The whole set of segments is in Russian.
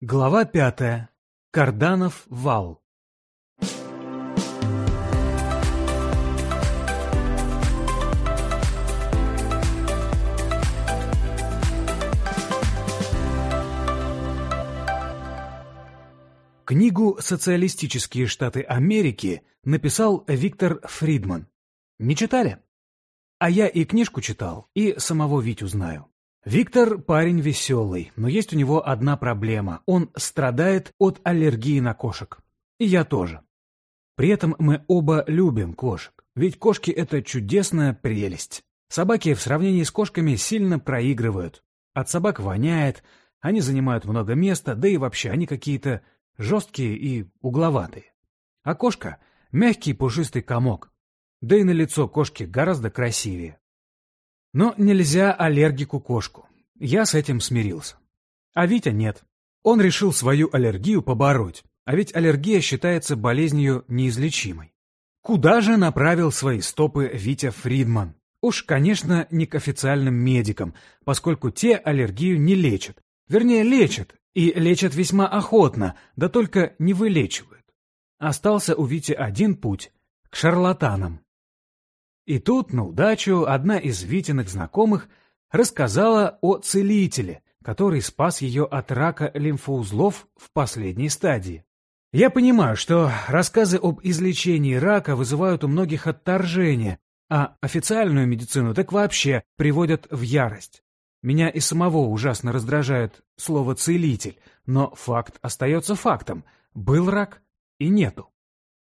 Глава пятая. Карданов вал. Книгу «Социалистические Штаты Америки» написал Виктор Фридман. Не читали? А я и книжку читал, и самого Витю знаю. Виктор парень веселый, но есть у него одна проблема. Он страдает от аллергии на кошек. И я тоже. При этом мы оба любим кошек. Ведь кошки — это чудесная прелесть. Собаки в сравнении с кошками сильно проигрывают. От собак воняет, они занимают много места, да и вообще они какие-то жесткие и угловатые. А кошка — мягкий пушистый комок. Да и на лицо кошки гораздо красивее. Но нельзя аллергику кошку. Я с этим смирился. А Витя нет. Он решил свою аллергию побороть. А ведь аллергия считается болезнью неизлечимой. Куда же направил свои стопы Витя Фридман? Уж, конечно, не к официальным медикам, поскольку те аллергию не лечат. Вернее, лечат, и лечат весьма охотно, да только не вылечивают. Остался у Вити один путь — к шарлатанам. И тут, на удачу, одна из Витиных знакомых рассказала о целителе, который спас ее от рака лимфоузлов в последней стадии. Я понимаю, что рассказы об излечении рака вызывают у многих отторжение, а официальную медицину так вообще приводят в ярость. Меня и самого ужасно раздражает слово «целитель», но факт остается фактом. Был рак и нету.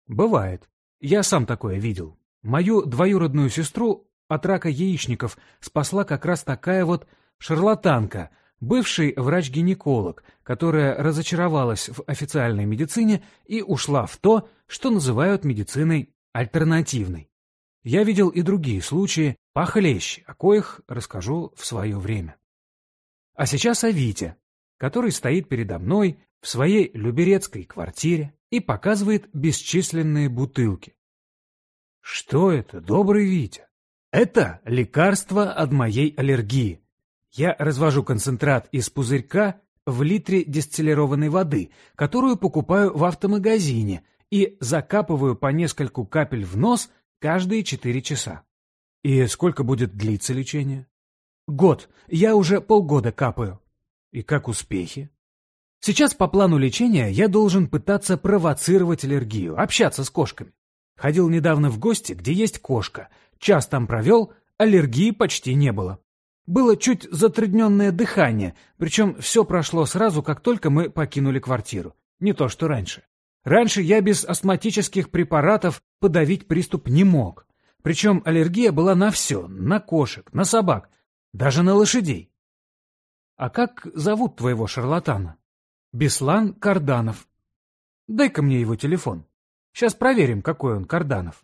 Бывает. Я сам такое видел. Мою двоюродную сестру от рака яичников спасла как раз такая вот шарлатанка, бывший врач-гинеколог, которая разочаровалась в официальной медицине и ушла в то, что называют медициной альтернативной. Я видел и другие случаи, похлеще, о коих расскажу в свое время. А сейчас о Вите, который стоит передо мной в своей люберецкой квартире и показывает бесчисленные бутылки. Что это, добрый Витя? Это лекарство от моей аллергии. Я развожу концентрат из пузырька в литре дистиллированной воды, которую покупаю в автомагазине, и закапываю по нескольку капель в нос каждые 4 часа. И сколько будет длиться лечение? Год. Я уже полгода капаю. И как успехи? Сейчас по плану лечения я должен пытаться провоцировать аллергию, общаться с кошками. Ходил недавно в гости, где есть кошка. Час там провел, аллергии почти не было. Было чуть затрудненное дыхание, причем все прошло сразу, как только мы покинули квартиру. Не то, что раньше. Раньше я без астматических препаратов подавить приступ не мог. Причем аллергия была на все, на кошек, на собак, даже на лошадей. А как зовут твоего шарлатана? Беслан Карданов. Дай-ка мне его телефон. Сейчас проверим, какой он Карданов.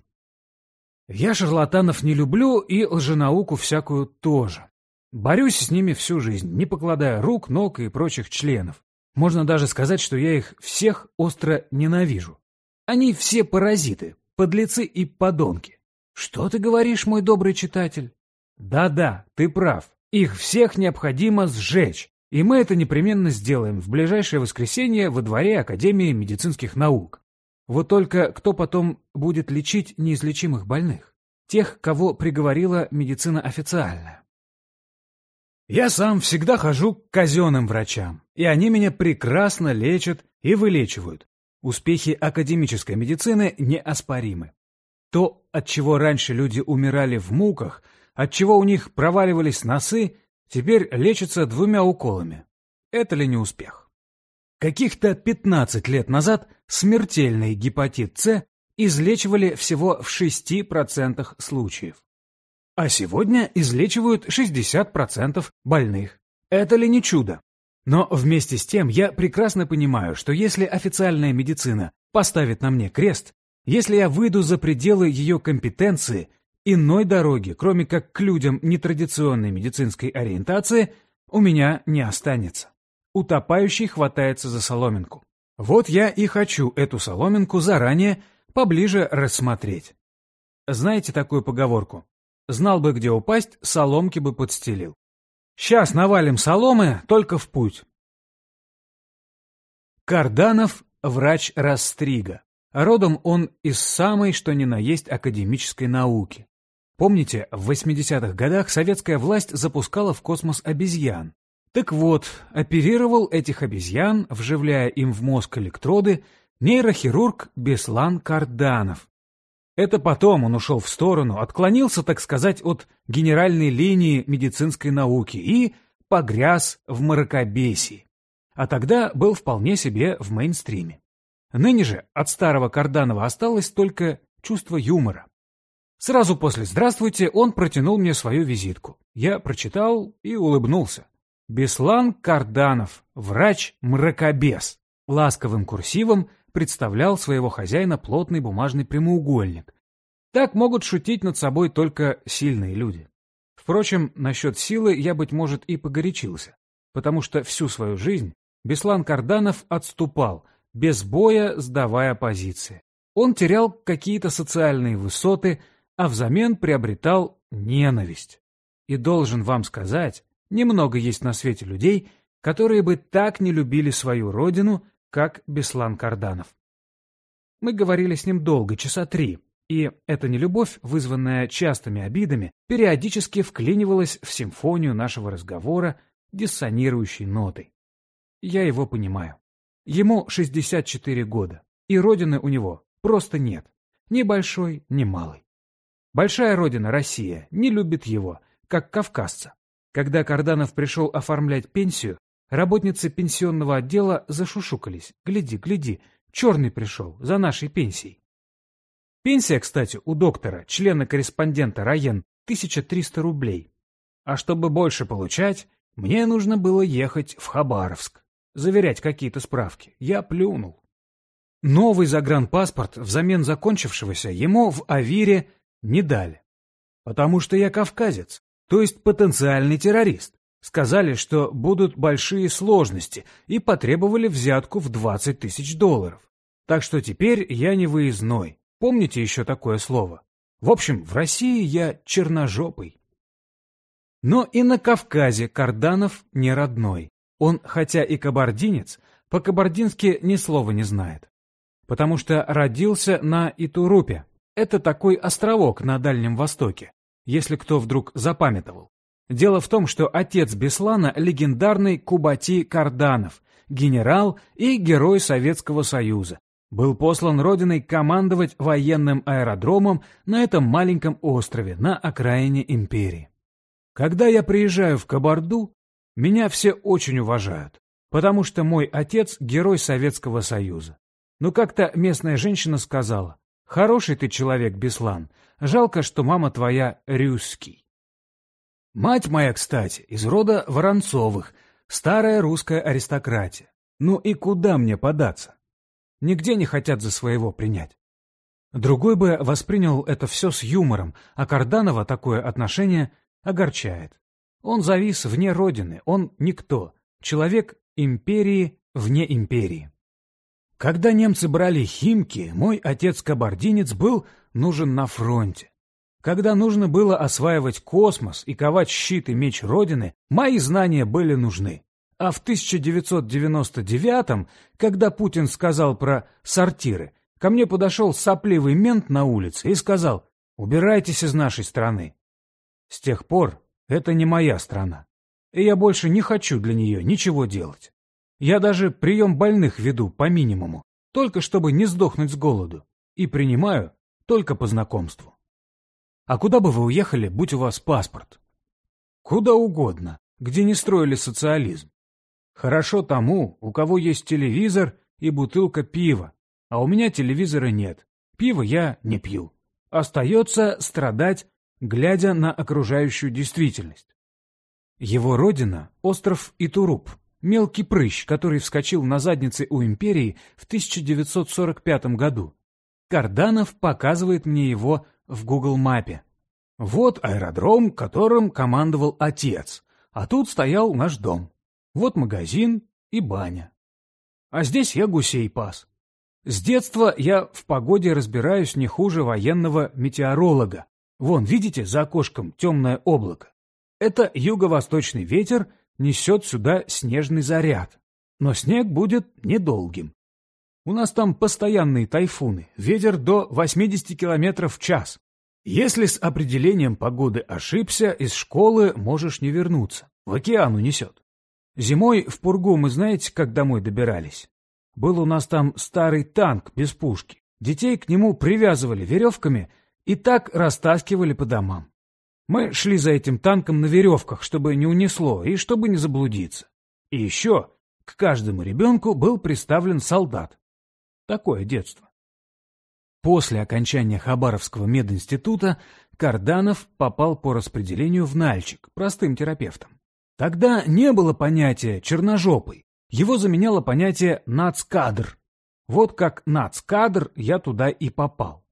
Я шарлатанов не люблю и лженауку всякую тоже. Борюсь с ними всю жизнь, не покладая рук, ног и прочих членов. Можно даже сказать, что я их всех остро ненавижу. Они все паразиты, подлецы и подонки. Что ты говоришь, мой добрый читатель? Да-да, ты прав. Их всех необходимо сжечь. И мы это непременно сделаем в ближайшее воскресенье во дворе Академии медицинских наук. Вот только кто потом будет лечить неизлечимых больных? Тех, кого приговорила медицина официальная. Я сам всегда хожу к казенным врачам, и они меня прекрасно лечат и вылечивают. Успехи академической медицины неоспоримы. То, от чего раньше люди умирали в муках, от чего у них проваливались носы, теперь лечится двумя уколами. Это ли не успех? Каких-то 15 лет назад смертельный гепатит С излечивали всего в 6% случаев. А сегодня излечивают 60% больных. Это ли не чудо? Но вместе с тем я прекрасно понимаю, что если официальная медицина поставит на мне крест, если я выйду за пределы ее компетенции, иной дороги, кроме как к людям нетрадиционной медицинской ориентации, у меня не останется утопающий хватается за соломинку. Вот я и хочу эту соломинку заранее поближе рассмотреть. Знаете такую поговорку? Знал бы, где упасть, соломки бы подстелил. Сейчас навалим соломы, только в путь. Карданов – врач Растрига. Родом он из самой, что ни на есть, академической науки. Помните, в 80-х годах советская власть запускала в космос обезьян. Так вот, оперировал этих обезьян, вживляя им в мозг электроды, нейрохирург Беслан Карданов. Это потом он ушел в сторону, отклонился, так сказать, от генеральной линии медицинской науки и погряз в мракобесии. А тогда был вполне себе в мейнстриме. Ныне же от старого Карданова осталось только чувство юмора. Сразу после «Здравствуйте» он протянул мне свою визитку. Я прочитал и улыбнулся. Беслан Карданов, врач-мракобес. Ласковым курсивом представлял своего хозяина плотный бумажный прямоугольник. Так могут шутить над собой только сильные люди. Впрочем, насчет силы я, быть может, и погорячился, потому что всю свою жизнь Беслан Карданов отступал, без боя сдавая позиции. Он терял какие-то социальные высоты, а взамен приобретал ненависть. И должен вам сказать, немного есть на свете людей, которые бы так не любили свою родину, как Беслан Карданов. Мы говорили с ним долго, часа три, и эта нелюбовь, вызванная частыми обидами, периодически вклинивалась в симфонию нашего разговора диссонирующей нотой. Я его понимаю. Ему 64 года, и родины у него просто нет, ни большой, ни малой. Большая родина, Россия, не любит его, как кавказца. Когда Карданов пришел оформлять пенсию, работницы пенсионного отдела зашушукались. Гляди, гляди, черный пришел, за нашей пенсией. Пенсия, кстати, у доктора, члена-корреспондента Раен, 1300 рублей. А чтобы больше получать, мне нужно было ехать в Хабаровск, заверять какие-то справки. Я плюнул. Новый загранпаспорт взамен закончившегося ему в Авире не дали. Потому что я кавказец, то есть потенциальный террорист. Сказали, что будут большие сложности и потребовали взятку в 20 тысяч долларов. Так что теперь я не выездной. Помните еще такое слово? В общем, в России я черножопый. Но и на Кавказе Карданов не родной. Он, хотя и кабардинец, по-кабардински ни слова не знает. Потому что родился на Итурупе, это такой островок на Дальнем Востоке, если кто вдруг запамятовал. Дело в том, что отец Беслана – легендарный Кубати Карданов, генерал и герой Советского Союза. Был послан родиной командовать военным аэродромом на этом маленьком острове на окраине империи. Когда я приезжаю в Кабарду, меня все очень уважают, потому что мой отец – герой Советского Союза. Но как-то местная женщина сказала, Хороший ты человек, Беслан. Жалко, что мама твоя русский. Мать моя, кстати, из рода Воронцовых, старая русская аристократия. Ну и куда мне податься? Нигде не хотят за своего принять. Другой бы воспринял это все с юмором, а Карданова такое отношение огорчает. Он завис вне родины, он никто, человек империи вне империи. Когда немцы брали Химки, мой отец-кабардинец был нужен на фронте. Когда нужно было осваивать космос и ковать щит и меч Родины, мои знания были нужны. А в 1999-м, когда Путин сказал про сортиры, ко мне подошел сопливый мент на улице и сказал «Убирайтесь из нашей страны». С тех пор это не моя страна, и я больше не хочу для нее ничего делать. Я даже прием больных веду по минимуму, только чтобы не сдохнуть с голоду, и принимаю только по знакомству. А куда бы вы уехали, будь у вас паспорт? Куда угодно, где не строили социализм. Хорошо тому, у кого есть телевизор и бутылка пива, а у меня телевизора нет. Пиво я не пью. Остается страдать, глядя на окружающую действительность. Его родина — остров Итуруп, Мелкий прыщ, который вскочил на заднице у империи в 1945 году. Карданов показывает мне его в Google мапе. Вот аэродром, которым командовал отец, а тут стоял наш дом. Вот магазин и баня. А здесь я гусей пас. С детства я в погоде разбираюсь не хуже военного метеоролога. Вон, видите, за окошком темное облако. Это юго-восточный ветер несет сюда снежный заряд. но снег будет недолгим. У нас там постоянные тайфуны, ветер до 80 км в час. Если с определением погоды ошибся, из школы можешь не вернуться. В океан унесет. Зимой в Пургу мы знаете, как домой добирались? Был у нас там старый танк без пушки. Детей к нему привязывали веревками и так растаскивали по домам. Мы шли за этим танком на веревках, чтобы не унесло и чтобы не заблудиться. И еще к каждому ребенку был представлен солдат. Такое детство. После окончания Хабаровского мединститута Карданов попал по распределению в Нальчик, простым терапевтом. Тогда не было понятия «черножопый», его заменяло понятие «нацкадр». Вот как нацкадр я туда и попал.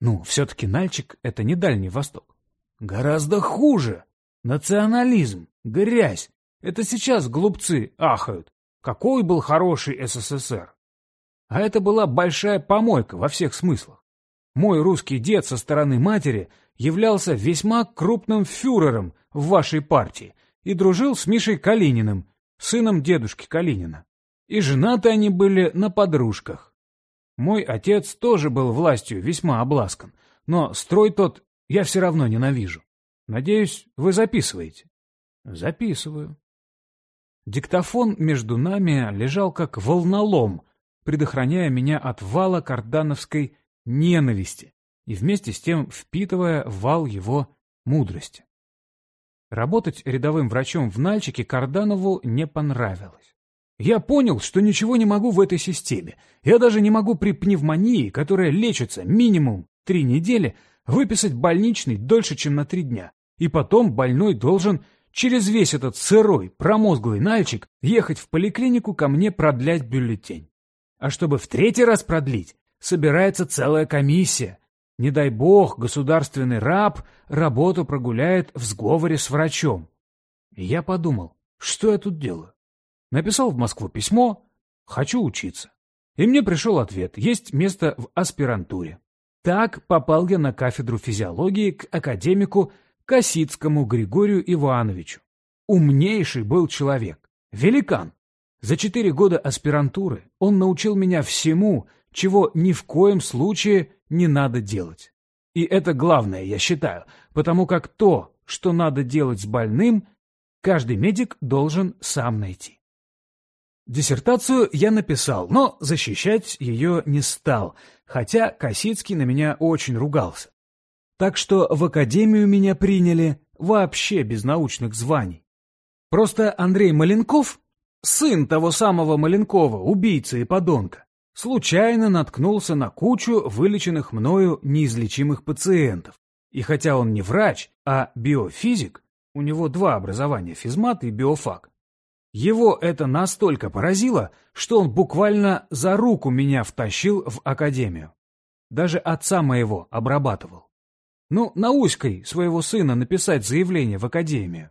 Ну, все-таки Нальчик — это не Дальний Восток. Гораздо хуже. Национализм, грязь. Это сейчас глупцы ахают. Какой был хороший СССР. А это была большая помойка во всех смыслах. Мой русский дед со стороны матери являлся весьма крупным фюрером в вашей партии и дружил с Мишей Калининым, сыном дедушки Калинина. И женаты они были на подружках. Мой отец тоже был властью весьма обласкан, но строй тот я все равно ненавижу. Надеюсь, вы записываете? Записываю. Диктофон между нами лежал как волнолом, предохраняя меня от вала кардановской ненависти и вместе с тем впитывая вал его мудрости. Работать рядовым врачом в Нальчике Карданову не понравилось. Я понял, что ничего не могу в этой системе. Я даже не могу при пневмонии, которая лечится минимум три недели, выписать больничный дольше, чем на три дня. И потом больной должен через весь этот сырой, промозглый Нальчик ехать в поликлинику ко мне продлять бюллетень. А чтобы в третий раз продлить, собирается целая комиссия. Не дай бог, государственный раб работу прогуляет в сговоре с врачом. И я подумал, что я тут делаю? Написал в Москву письмо «Хочу учиться». И мне пришел ответ «Есть место в аспирантуре». Так попал я на кафедру физиологии к академику Косицкому Григорию Ивановичу. Умнейший был человек, великан. За четыре года аспирантуры он научил меня всему, чего ни в коем случае не надо делать. И это главное, я считаю, потому как то, что надо делать с больным, каждый медик должен сам найти. Диссертацию я написал, но защищать ее не стал, хотя Косицкий на меня очень ругался. Так что в академию меня приняли вообще без научных званий. Просто Андрей Маленков сын того самого Маленкова, убийцы и подонка, случайно наткнулся на кучу вылеченных мною неизлечимых пациентов. И хотя он не врач, а биофизик, у него два образования – физмат и биофак, его это настолько поразило, что он буквально за руку меня втащил в академию. Даже отца моего обрабатывал. Ну, науськой своего сына написать заявление в академию.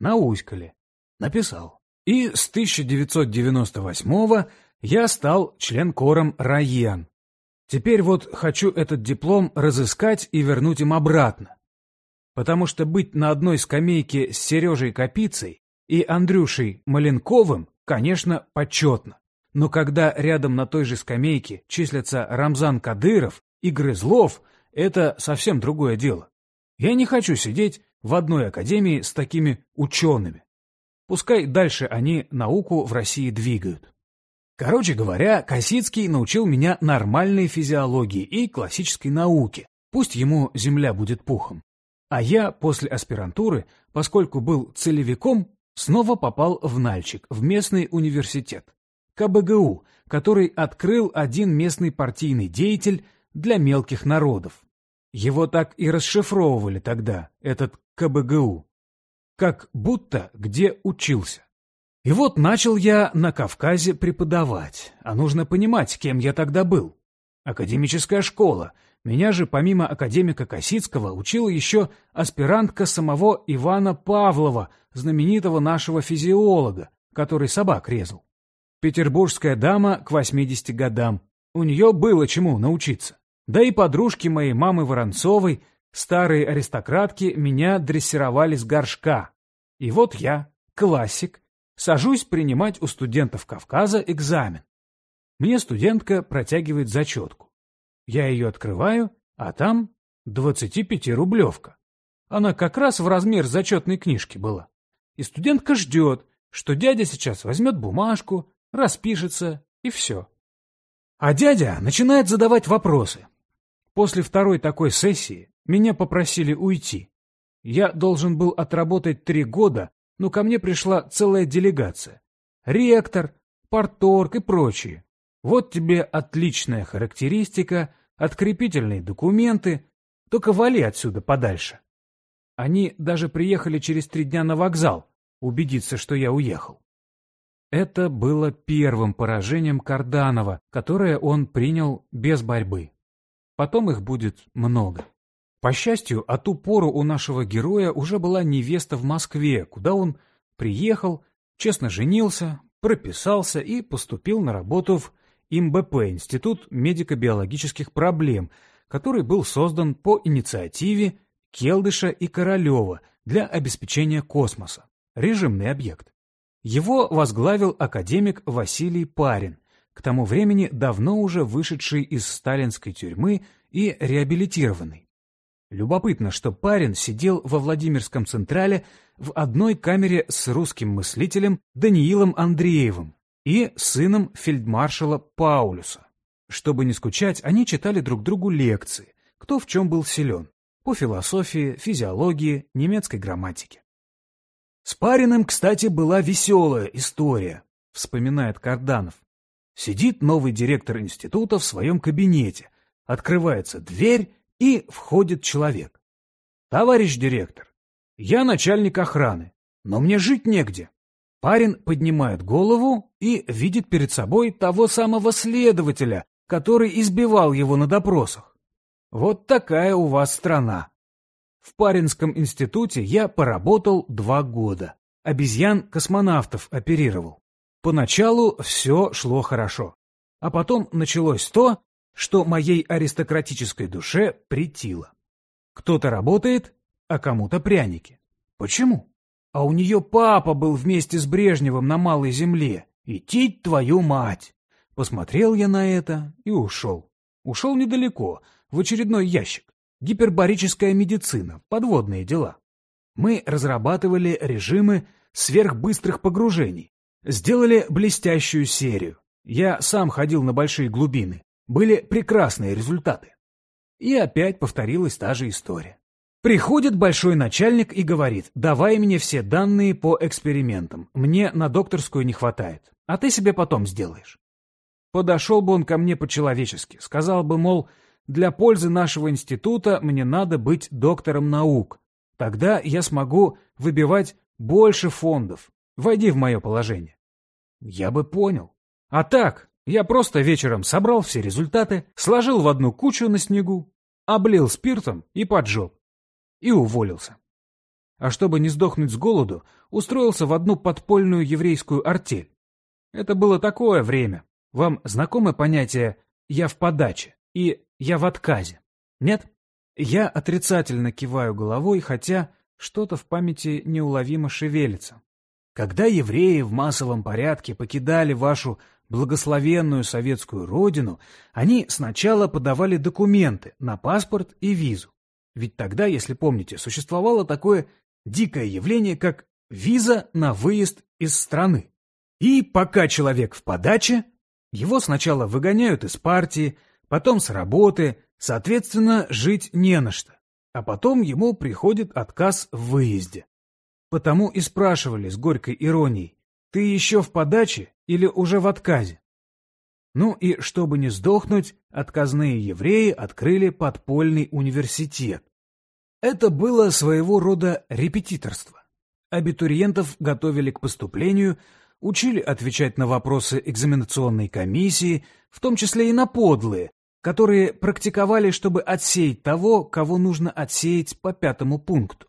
Науськали. Написал. И с 1998 я стал член-кором РАЕН. Теперь вот хочу этот диплом разыскать и вернуть им обратно. Потому что быть на одной скамейке с Сережей Капицей и Андрюшей Маленковым, конечно, почетно. Но когда рядом на той же скамейке числятся Рамзан Кадыров и Грызлов, это совсем другое дело. Я не хочу сидеть в одной академии с такими учеными. Пускай дальше они науку в России двигают. Короче говоря, Косицкий научил меня нормальной физиологии и классической науке. Пусть ему земля будет пухом. А я после аспирантуры, поскольку был целевиком, снова попал в Нальчик, в местный университет. КБГУ, который открыл один местный партийный деятель для мелких народов. Его так и расшифровывали тогда, этот КБГУ как будто где учился. И вот начал я на Кавказе преподавать, а нужно понимать, кем я тогда был. Академическая школа. Меня же, помимо академика Косицкого, учила еще аспирантка самого Ивана Павлова, знаменитого нашего физиолога, который собак резал. Петербургская дама к 80 годам. У нее было чему научиться. Да и подружки моей мамы Воронцовой Старые аристократки меня дрессировали с горшка. И вот я, классик, Сажусь принимать у студентов Кавказа экзамен. Мне студентка протягивает зачетку. Я ее открываю, а там 25-рублевка. Она как раз в размер зачетной книжки была. И студентка ждет, что дядя сейчас возьмет бумажку, распишется и все. А дядя начинает задавать вопросы. После второй такой сессии меня попросили уйти. Я должен был отработать три года, но ко мне пришла целая делегация. Ректор, порторг и прочие. Вот тебе отличная характеристика, открепительные документы, только вали отсюда подальше. Они даже приехали через три дня на вокзал, убедиться, что я уехал. Это было первым поражением Карданова, которое он принял без борьбы. Потом их будет много. По счастью, от ту у нашего героя уже была невеста в Москве, куда он приехал, честно женился, прописался и поступил на работу в ИМБП, Институт медико-биологических проблем, который был создан по инициативе Келдыша и Королева для обеспечения космоса. Режимный объект. Его возглавил академик Василий Парин, к тому времени давно уже вышедший из сталинской тюрьмы и реабилитированный. Любопытно, что парень сидел во Владимирском Централе в одной камере с русским мыслителем Даниилом Андреевым и сыном фельдмаршала Паулюса. Чтобы не скучать, они читали друг другу лекции, кто в чем был силен, по философии, физиологии, немецкой грамматике. С Париным, кстати, была веселая история, вспоминает Карданов. Сидит новый директор института в своем кабинете. Открывается дверь, и входит человек. «Товарищ директор, я начальник охраны, но мне жить негде». Парень поднимает голову и видит перед собой того самого следователя, который избивал его на допросах. Вот такая у вас страна. В Паринском институте я поработал два года. Обезьян-космонавтов оперировал. Поначалу все шло хорошо. А потом началось то, что моей аристократической душе притило. Кто-то работает, а кому-то пряники. Почему? А у нее папа был вместе с Брежневым на Малой Земле. И тить твою мать! Посмотрел я на это и ушел. Ушел недалеко, в очередной ящик. Гипербарическая медицина, подводные дела. Мы разрабатывали режимы сверхбыстрых погружений, Сделали блестящую серию. Я сам ходил на большие глубины. Были прекрасные результаты. И опять повторилась та же история. Приходит большой начальник и говорит, давай мне все данные по экспериментам, мне на докторскую не хватает, а ты себе потом сделаешь. Подошел бы он ко мне по-человечески, сказал бы, мол, для пользы нашего института мне надо быть доктором наук, тогда я смогу выбивать больше фондов, Войди в мое положение. Я бы понял. А так, я просто вечером собрал все результаты, сложил в одну кучу на снегу, облил спиртом и поджег. И уволился. А чтобы не сдохнуть с голоду, устроился в одну подпольную еврейскую артель. Это было такое время. Вам знакомы понятия «я в подаче» и «я в отказе»? Нет? Я отрицательно киваю головой, хотя что-то в памяти неуловимо шевелится. Когда евреи в массовом порядке покидали вашу благословенную советскую родину, они сначала подавали документы на паспорт и визу. Ведь тогда, если помните, существовало такое дикое явление, как виза на выезд из страны. И пока человек в подаче, его сначала выгоняют из партии, потом с работы, соответственно, жить не на что. А потом ему приходит отказ в выезде. Потому и спрашивали с горькой иронией, ты еще в подаче или уже в отказе? Ну и чтобы не сдохнуть, отказные евреи открыли подпольный университет. Это было своего рода репетиторство. Абитуриентов готовили к поступлению, учили отвечать на вопросы экзаменационной комиссии, в том числе и на подлые, которые практиковали, чтобы отсеять того, кого нужно отсеять по пятому пункту.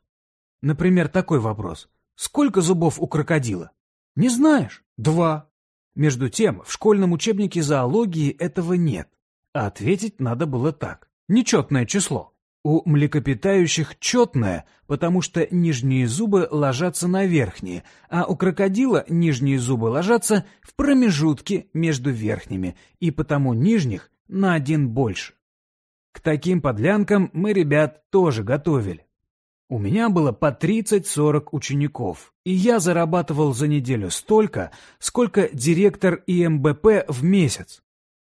Например, такой вопрос. Сколько зубов у крокодила? Не знаешь? Два. Между тем, в школьном учебнике зоологии этого нет. А ответить надо было так. Нечетное число. У млекопитающих четное, потому что нижние зубы ложатся на верхние, а у крокодила нижние зубы ложатся в промежутке между верхними, и потому нижних на один больше. К таким подлянкам мы ребят тоже готовили. У меня было по 30-40 учеников, и я зарабатывал за неделю столько, сколько директор ИМБП в месяц.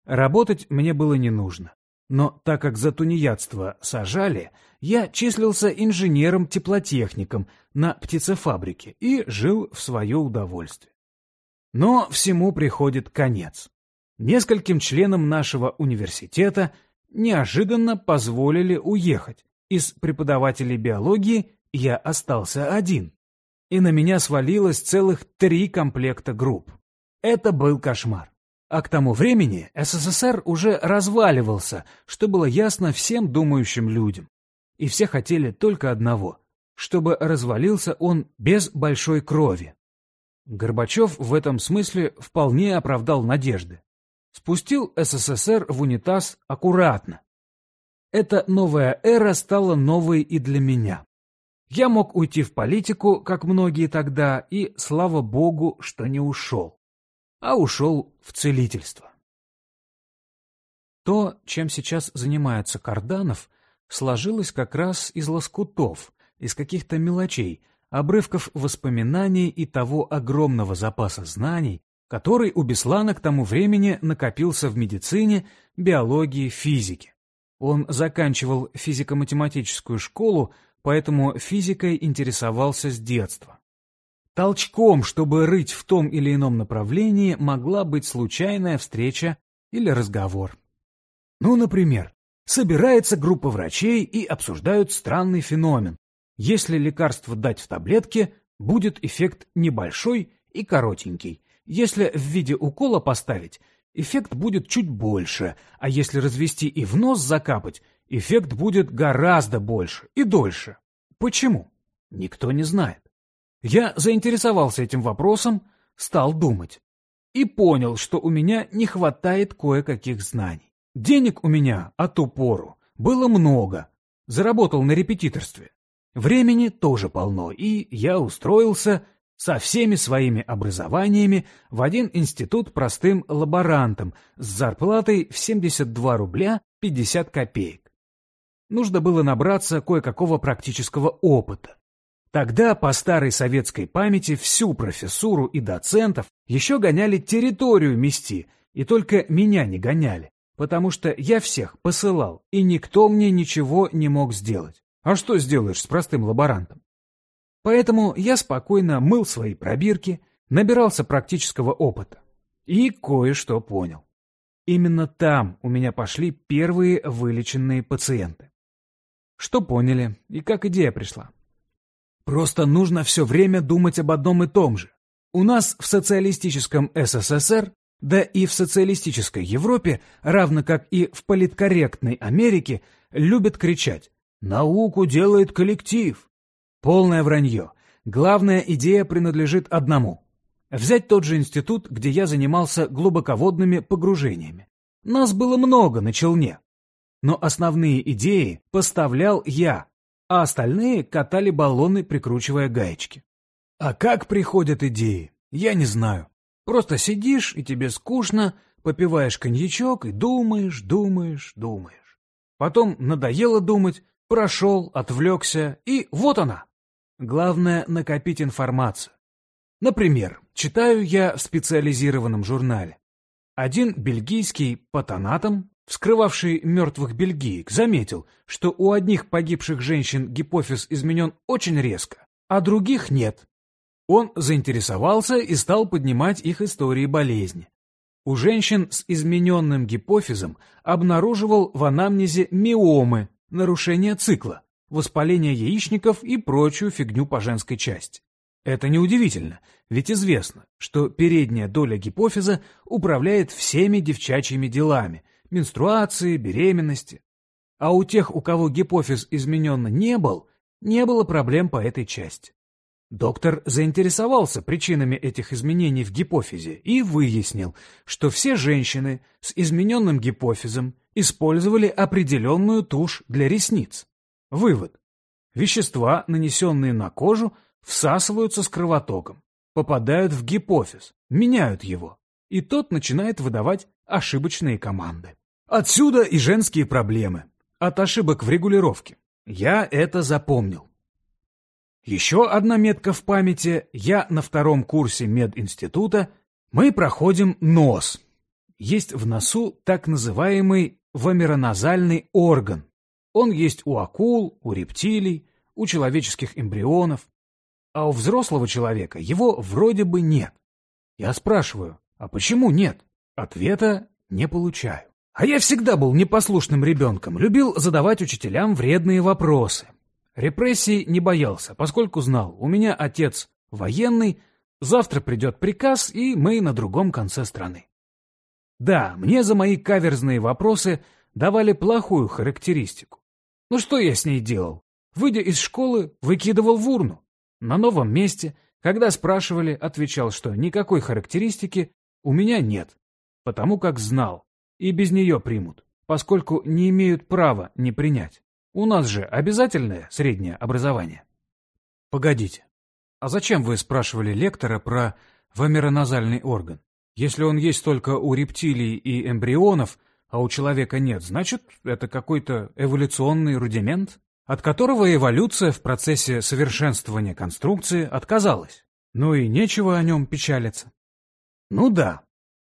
Работать мне было не нужно. Но так как за тунеядство сажали, я числился инженером-теплотехником на птицефабрике и жил в свое удовольствие. Но всему приходит конец. Нескольким членам нашего университета неожиданно позволили уехать. Из преподавателей биологии я остался один. И на меня свалилось целых три комплекта групп. Это был кошмар. А к тому времени СССР уже разваливался, что было ясно всем думающим людям. И все хотели только одного — чтобы развалился он без большой крови. Горбачев в этом смысле вполне оправдал надежды. Спустил СССР в унитаз аккуратно. Эта новая эра стала новой и для меня. Я мог уйти в политику, как многие тогда, и слава богу, что не ушел а ушел в целительство. То, чем сейчас занимается Карданов, сложилось как раз из лоскутов, из каких-то мелочей, обрывков воспоминаний и того огромного запаса знаний, который у Беслана к тому времени накопился в медицине, биологии, физике. Он заканчивал физико-математическую школу, поэтому физикой интересовался с детства. Толчком, чтобы рыть в том или ином направлении, могла быть случайная встреча или разговор. Ну, например, собирается группа врачей и обсуждают странный феномен. Если лекарство дать в таблетке, будет эффект небольшой и коротенький. Если в виде укола поставить, эффект будет чуть больше, а если развести и в нос закапать, эффект будет гораздо больше и дольше. Почему? Никто не знает. Я заинтересовался этим вопросом, стал думать. И понял, что у меня не хватает кое-каких знаний. Денег у меня от ту пору было много. Заработал на репетиторстве. Времени тоже полно, и я устроился со всеми своими образованиями в один институт простым лаборантом с зарплатой в 72 рубля 50 копеек. Нужно было набраться кое-какого практического опыта. Тогда по старой советской памяти всю профессуру и доцентов еще гоняли территорию мести, и только меня не гоняли, потому что я всех посылал, и никто мне ничего не мог сделать. А что сделаешь с простым лаборантом? Поэтому я спокойно мыл свои пробирки, набирался практического опыта. И кое-что понял. Именно там у меня пошли первые вылеченные пациенты. Что поняли и как идея пришла? Просто нужно все время думать об одном и том же. У нас в социалистическом СССР, да и в социалистической Европе, равно как и в политкорректной Америке, любят кричать «Науку делает коллектив». Полное вранье. Главная идея принадлежит одному. Взять тот же институт, где я занимался глубоководными погружениями. Нас было много на челне. Но основные идеи поставлял я, а остальные катали баллоны, прикручивая гаечки. А как приходят идеи, я не знаю. Просто сидишь, и тебе скучно, попиваешь коньячок и думаешь, думаешь, думаешь. Потом надоело думать, прошел, отвлекся, и вот она. Главное — накопить информацию. Например, читаю я в специализированном журнале. Один бельгийский патанатом вскрывавший мертвых бельгиек, заметил, что у одних погибших женщин гипофиз изменен очень резко, а других нет. Он заинтересовался и стал поднимать их истории болезни. У женщин с измененным гипофизом обнаруживал в анамнезе миомы, нарушение цикла, воспаление яичников и прочую фигню по женской части. Это неудивительно, ведь известно, что передняя доля гипофиза управляет всеми девчачьими делами – менструации, беременности. А у тех, у кого гипофиз измененно не был, не было проблем по этой части. Доктор заинтересовался причинами этих изменений в гипофизе и выяснил, что все женщины с измененным гипофизом использовали определенную тушь для ресниц. Вывод. Вещества, нанесенные на кожу, всасываются с кровотоком, попадают в гипофиз, меняют его, и тот начинает выдавать ошибочные команды. Отсюда и женские проблемы. От ошибок в регулировке. Я это запомнил. Еще одна метка в памяти. Я на втором курсе мединститута. Мы проходим нос. Есть в носу так называемый вомероназальный орган. Он есть у акул, у рептилий, у человеческих эмбрионов. А у взрослого человека его вроде бы нет. Я спрашиваю, а почему нет? Ответа не получаю. А я всегда был непослушным ребенком, любил задавать учителям вредные вопросы. Репрессий не боялся, поскольку знал, у меня отец военный, завтра придет приказ, и мы на другом конце страны. Да, мне за мои каверзные вопросы давали плохую характеристику. Ну что я с ней делал? Выйдя из школы, выкидывал в урну. На новом месте, когда спрашивали, отвечал, что никакой характеристики у меня нет, потому как знал, и без нее примут, поскольку не имеют права не принять. У нас же обязательное среднее образование. Погодите, а зачем вы спрашивали лектора про вомероназальный орган? Если он есть только у рептилий и эмбрионов, а у человека нет, значит, это какой-то эволюционный рудимент, от которого эволюция в процессе совершенствования конструкции отказалась. Ну и нечего о нем печалиться. Ну да,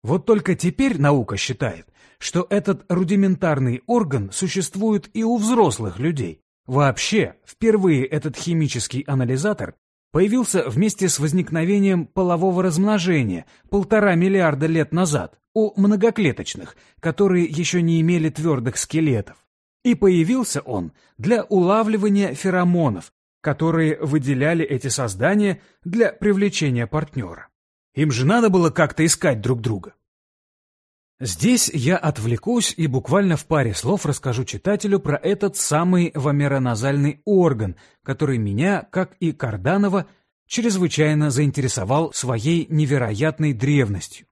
вот только теперь наука считает, что этот рудиментарный орган существует и у взрослых людей. Вообще, впервые этот химический анализатор появился вместе с возникновением полового размножения полтора миллиарда лет назад у многоклеточных, которые еще не имели твердых скелетов. И появился он для улавливания феромонов, которые выделяли эти создания для привлечения партнера. Им же надо было как-то искать друг друга. Здесь я отвлекусь и буквально в паре слов расскажу читателю про этот самый вомероназальный орган, который меня, как и Карданова, чрезвычайно заинтересовал своей невероятной древностью.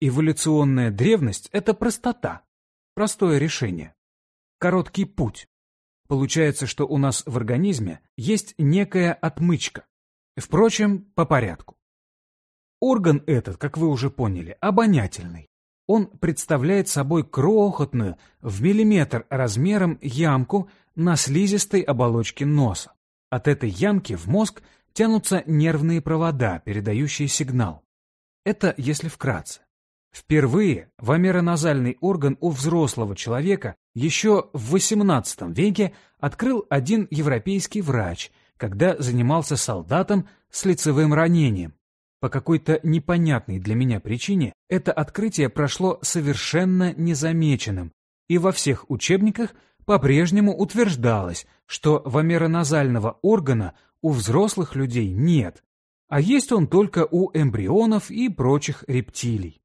Эволюционная древность — это простота, простое решение, короткий путь. Получается, что у нас в организме есть некая отмычка. Впрочем, по порядку. Орган этот, как вы уже поняли, обонятельный. Он представляет собой крохотную, в миллиметр размером ямку на слизистой оболочке носа. От этой ямки в мозг тянутся нервные провода, передающие сигнал. Это если вкратце. Впервые вомероназальный орган у взрослого человека еще в XVIII веке открыл один европейский врач, когда занимался солдатом с лицевым ранением. По какой-то непонятной для меня причине это открытие прошло совершенно незамеченным, и во всех учебниках по-прежнему утверждалось, что вомероназального органа у взрослых людей нет, а есть он только у эмбрионов и прочих рептилий.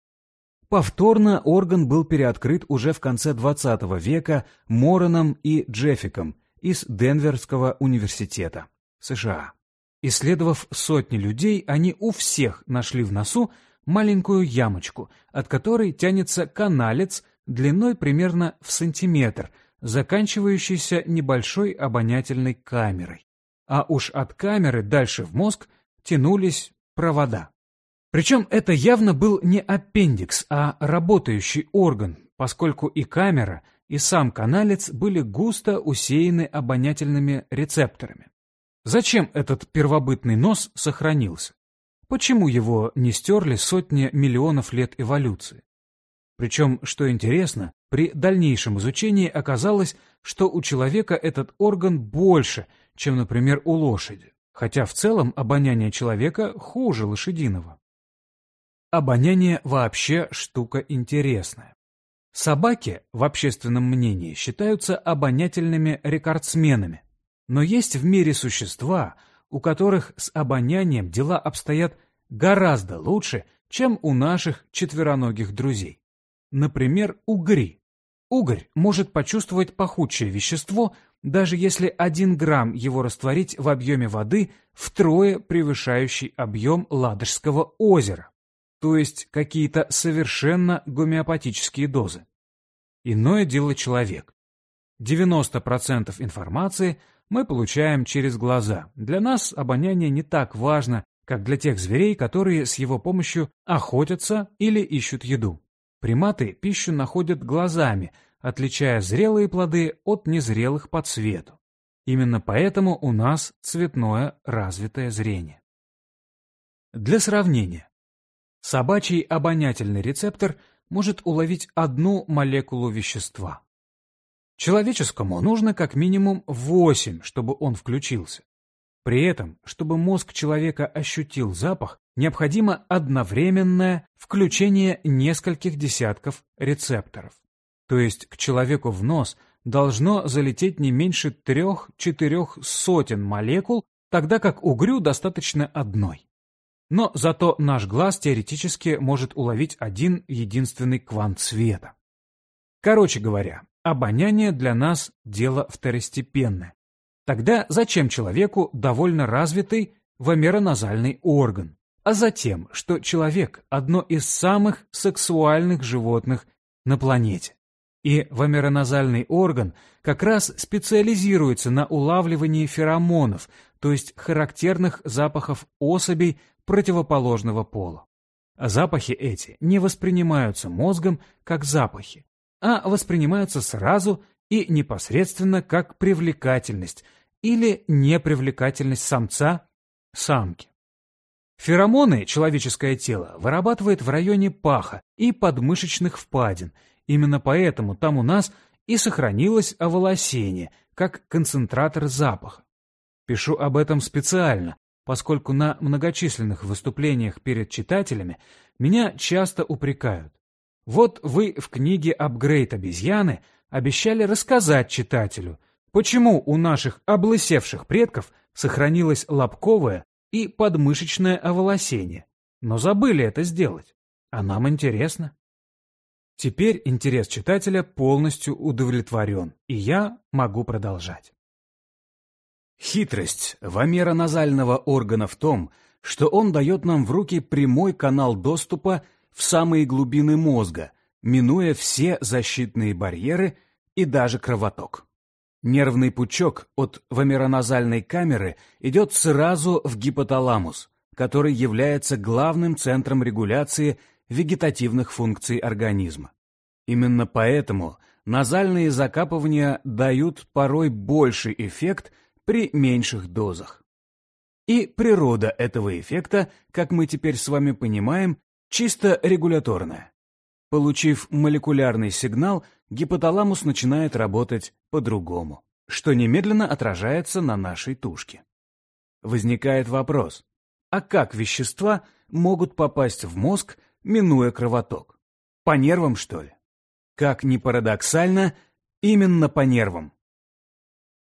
Повторно орган был переоткрыт уже в конце XX века Мороном и Джеффиком из Денверского университета, США. Исследовав сотни людей, они у всех нашли в носу маленькую ямочку, от которой тянется каналец длиной примерно в сантиметр, заканчивающийся небольшой обонятельной камерой. А уж от камеры дальше в мозг тянулись провода. Причем это явно был не аппендикс, а работающий орган, поскольку и камера, и сам каналец были густо усеяны обонятельными рецепторами. Зачем этот первобытный нос сохранился? Почему его не стерли сотни миллионов лет эволюции? Причем, что интересно, при дальнейшем изучении оказалось, что у человека этот орган больше, чем, например, у лошади, хотя в целом обоняние человека хуже лошадиного. Обоняние вообще штука интересная. Собаки, в общественном мнении, считаются обонятельными рекордсменами, но есть в мире существа, у которых с обонянием дела обстоят гораздо лучше, чем у наших четвероногих друзей. Например, угри. Угорь может почувствовать пахучее вещество, даже если один грамм его растворить в объеме воды, втрое превышающий объем Ладожского озера, то есть какие-то совершенно гомеопатические дозы. Иное дело человек. 90% информации мы получаем через глаза. Для нас обоняние не так важно, как для тех зверей, которые с его помощью охотятся или ищут еду. Приматы пищу находят глазами, отличая зрелые плоды от незрелых по цвету. Именно поэтому у нас цветное развитое зрение. Для сравнения. Собачий обонятельный рецептор может уловить одну молекулу вещества. Человеческому нужно как минимум 8, чтобы он включился. При этом, чтобы мозг человека ощутил запах, необходимо одновременное включение нескольких десятков рецепторов. То есть к человеку в нос должно залететь не меньше трех-четырех сотен молекул, тогда как угрю достаточно одной. Но зато наш глаз теоретически может уловить один единственный квант света. Короче говоря, обоняние для нас дело второстепенное. Тогда зачем человеку довольно развитый вомероназальный орган? А затем, что человек – одно из самых сексуальных животных на планете. И вомероназальный орган как раз специализируется на улавливании феромонов, то есть характерных запахов особей противоположного пола. Запахи эти не воспринимаются мозгом как запахи, а воспринимаются сразу и непосредственно как привлекательность или непривлекательность самца-самки. Феромоны человеческое тело вырабатывает в районе паха и подмышечных впадин. Именно поэтому там у нас и сохранилось оволосение, как концентратор запаха. Пишу об этом специально, поскольку на многочисленных выступлениях перед читателями меня часто упрекают. Вот вы в книге «Апгрейд обезьяны» обещали рассказать читателю, почему у наших облысевших предков сохранилось лобковое и подмышечное оволосение, но забыли это сделать. А нам интересно. Теперь интерес читателя полностью удовлетворен, и я могу продолжать. Хитрость вомероназального органа в том, что он дает нам в руки прямой канал доступа в самые глубины мозга, минуя все защитные барьеры и даже кровоток. Нервный пучок от вомероназальной камеры идет сразу в гипоталамус, который является главным центром регуляции вегетативных функций организма. Именно поэтому назальные закапывания дают порой больший эффект при меньших дозах. И природа этого эффекта, как мы теперь с вами понимаем, чисто регуляторная. Получив молекулярный сигнал, гипоталамус начинает работать по-другому, что немедленно отражается на нашей тушке. Возникает вопрос, а как вещества могут попасть в мозг, минуя кровоток? По нервам, что ли? Как ни парадоксально, именно по нервам.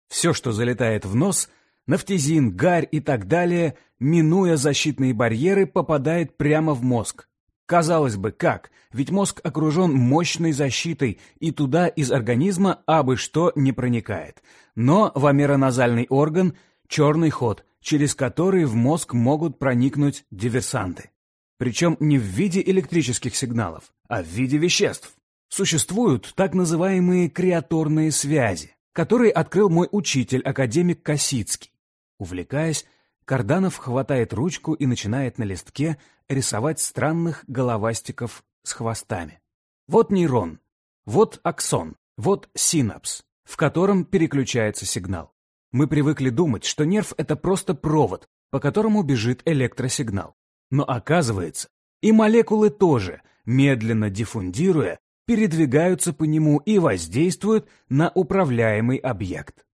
Все, что залетает в нос, нафтизин, гарь и так далее, минуя защитные барьеры, попадает прямо в мозг. Казалось бы, как? Ведь мозг окружен мощной защитой, и туда из организма абы что не проникает. Но вомероназальный орган – черный ход, через который в мозг могут проникнуть диверсанты. Причем не в виде электрических сигналов, а в виде веществ. Существуют так называемые креаторные связи который открыл мой учитель, академик Косицкий. Увлекаясь, Карданов хватает ручку и начинает на листке рисовать странных головастиков с хвостами. Вот нейрон, вот аксон, вот синапс, в котором переключается сигнал. Мы привыкли думать, что нерв — это просто провод, по которому бежит электросигнал. Но оказывается, и молекулы тоже, медленно диффундируя, передвигаются по нему и воздействуют на управляемый объект.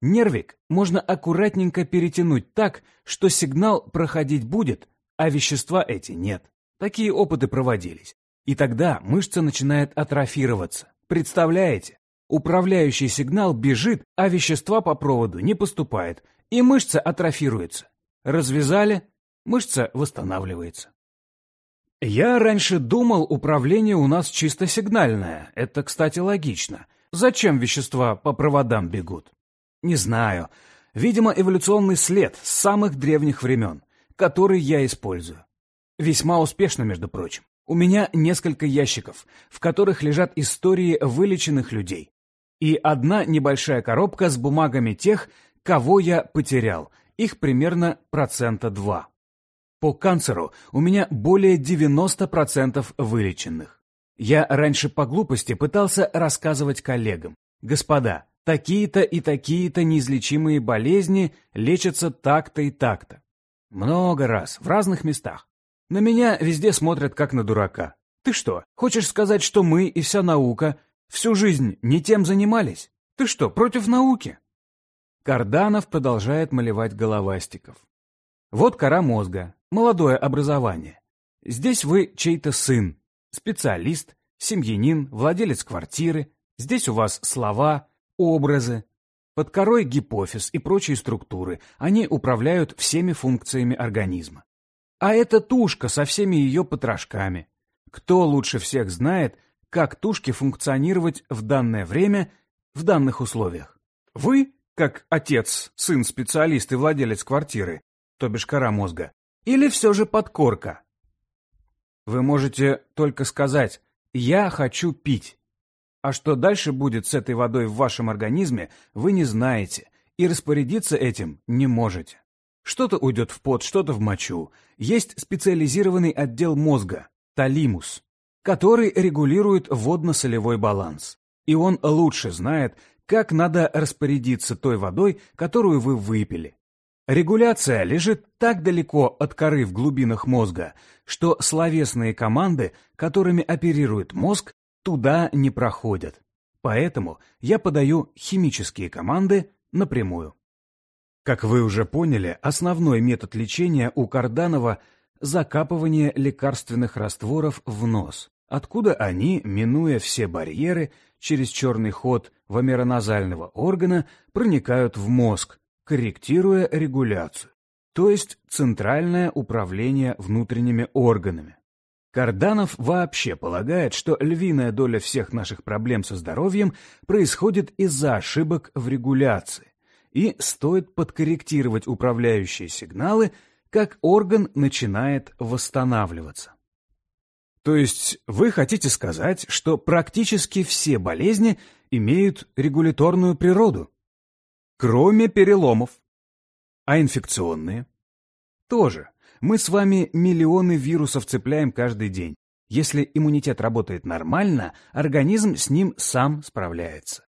Нервик можно аккуратненько перетянуть так, что сигнал проходить будет, а вещества эти нет. Такие опыты проводились. И тогда мышца начинает атрофироваться. Представляете? Управляющий сигнал бежит, а вещества по проводу не поступает, и мышца атрофируется. Развязали, мышца восстанавливается. Я раньше думал, управление у нас чисто сигнальное. Это, кстати, логично. Зачем вещества по проводам бегут? Не знаю. Видимо, эволюционный след с самых древних времен, который я использую. Весьма успешно, между прочим. У меня несколько ящиков, в которых лежат истории вылеченных людей. и одна небольшая коробка с бумагами тех, кого я потерял. Их примерно процента два. По канцеру у меня более 90% вылеченных. Я раньше по глупости пытался рассказывать коллегам. Господа, такие-то и такие-то неизлечимые болезни лечатся так-то и так-то. Много раз, в разных местах. На меня везде смотрят как на дурака. Ты что, хочешь сказать, что мы и вся наука всю жизнь не тем занимались? Ты что, против науки? Карданов продолжает малевать головастиков. Вот кора мозга, молодое образование. Здесь вы чей-то сын, специалист, семьянин, владелец квартиры. Здесь у вас слова, образы. Под корой гипофиз и прочие структуры. Они управляют всеми функциями организма. А это тушка со всеми ее потрошками. Кто лучше всех знает, как тушке функционировать в данное время, в данных условиях? Вы, как отец, сын, специалист и владелец квартиры, то бишь кора мозга, или все же подкорка? Вы можете только сказать «я хочу пить». А что дальше будет с этой водой в вашем организме, вы не знаете, и распорядиться этим не можете. Что-то уйдет в пот, что-то в мочу. Есть специализированный отдел мозга, талимус, который регулирует водно-солевой баланс. И он лучше знает, как надо распорядиться той водой, которую вы выпили. Регуляция лежит так далеко от коры в глубинах мозга, что словесные команды, которыми оперирует мозг, туда не проходят. Поэтому я подаю химические команды напрямую. Как вы уже поняли, основной метод лечения у Карданова – закапывание лекарственных растворов в нос, откуда они, минуя все барьеры, через черный ход вомероназального органа, проникают в мозг, корректируя регуляцию, то есть центральное управление внутренними органами. Карданов вообще полагает, что львиная доля всех наших проблем со здоровьем происходит из-за ошибок в регуляции, и стоит подкорректировать управляющие сигналы, как орган начинает восстанавливаться. То есть вы хотите сказать, что практически все болезни имеют регуляторную природу? Кроме переломов. А инфекционные? Тоже. Мы с вами миллионы вирусов цепляем каждый день. Если иммунитет работает нормально, организм с ним сам справляется.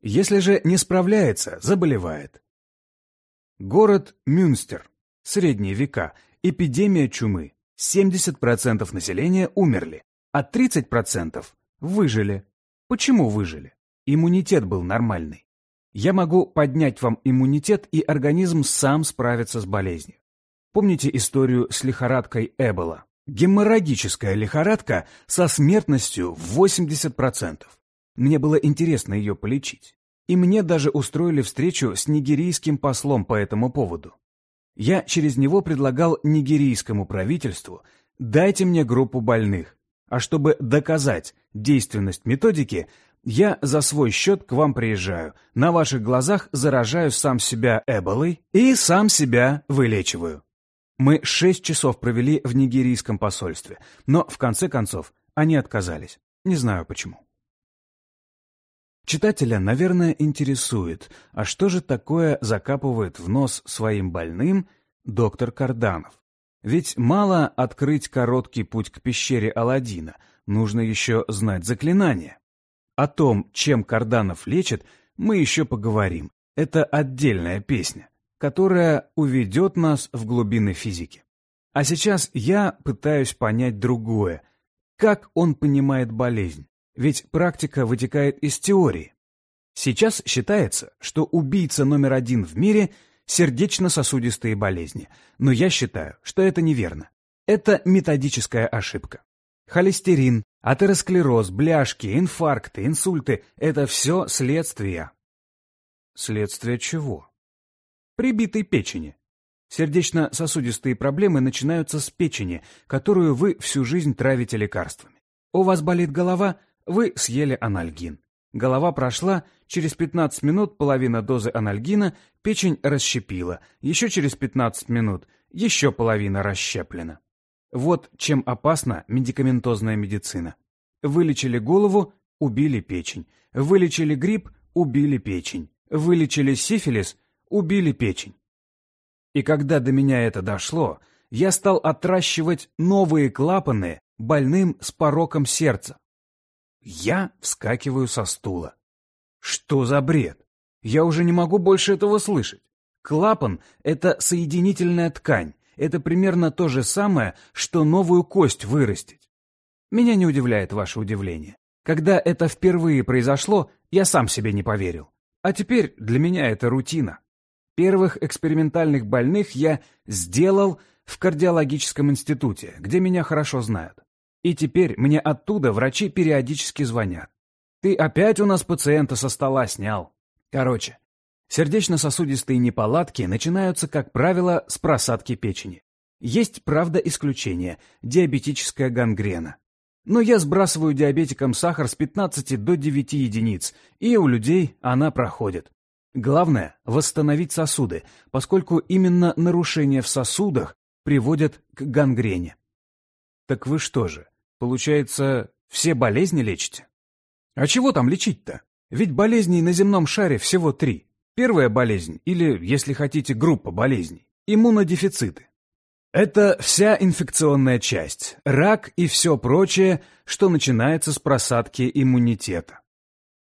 Если же не справляется, заболевает. Город Мюнстер. Средние века. Эпидемия чумы. 70% населения умерли, а 30% выжили. Почему выжили? Иммунитет был нормальный. Я могу поднять вам иммунитет, и организм сам справится с болезнью. Помните историю с лихорадкой Эбола? Геморрагическая лихорадка со смертностью в 80%. Мне было интересно ее полечить. И мне даже устроили встречу с нигерийским послом по этому поводу. Я через него предлагал нигерийскому правительству «дайте мне группу больных», а чтобы доказать действенность методики, я за свой счет к вам приезжаю, на ваших глазах заражаю сам себя эболой и сам себя вылечиваю. Мы шесть часов провели в нигерийском посольстве, но в конце концов они отказались. Не знаю почему. Читателя, наверное, интересует, а что же такое закапывает в нос своим больным доктор Карданов? Ведь мало открыть короткий путь к пещере Аладдина, нужно еще знать заклинание. О том, чем Карданов лечит, мы еще поговорим. Это отдельная песня, которая уведет нас в глубины физики. А сейчас я пытаюсь понять другое. Как он понимает болезнь? Ведь практика вытекает из теории. Сейчас считается, что убийца номер один в мире – сердечно-сосудистые болезни. Но я считаю, что это неверно. Это методическая ошибка. Холестерин, атеросклероз, бляшки, инфаркты, инсульты – это все следствия. Следствие чего? Прибитой печени. Сердечно-сосудистые проблемы начинаются с печени, которую вы всю жизнь травите лекарствами. У вас болит голова, вы съели анальгин. Голова прошла, через 15 минут половина дозы анальгина, печень расщепила, еще через 15 минут еще половина расщеплена. Вот чем опасна медикаментозная медицина. Вылечили голову, убили печень. Вылечили грипп, убили печень. Вылечили сифилис, убили печень. И когда до меня это дошло, я стал отращивать новые клапаны больным с пороком сердца. Я вскакиваю со стула. Что за бред? Я уже не могу больше этого слышать. Клапан — это соединительная ткань. Это примерно то же самое, что новую кость вырастить. Меня не удивляет ваше удивление. Когда это впервые произошло, я сам себе не поверил. А теперь для меня это рутина. Первых экспериментальных больных я сделал в кардиологическом институте, где меня хорошо знают. И теперь мне оттуда врачи периодически звонят. Ты опять у нас пациента со стола снял. Короче, сердечно-сосудистые неполадки начинаются, как правило, с просадки печени. Есть, правда, исключение – диабетическая гангрена. Но я сбрасываю диабетикам сахар с 15 до 9 единиц, и у людей она проходит. Главное – восстановить сосуды, поскольку именно нарушения в сосудах приводят к гангрене. Так вы что же, Получается, все болезни лечите? А чего там лечить-то? Ведь болезней на земном шаре всего три. Первая болезнь, или, если хотите, группа болезней – иммунодефициты. Это вся инфекционная часть, рак и все прочее, что начинается с просадки иммунитета.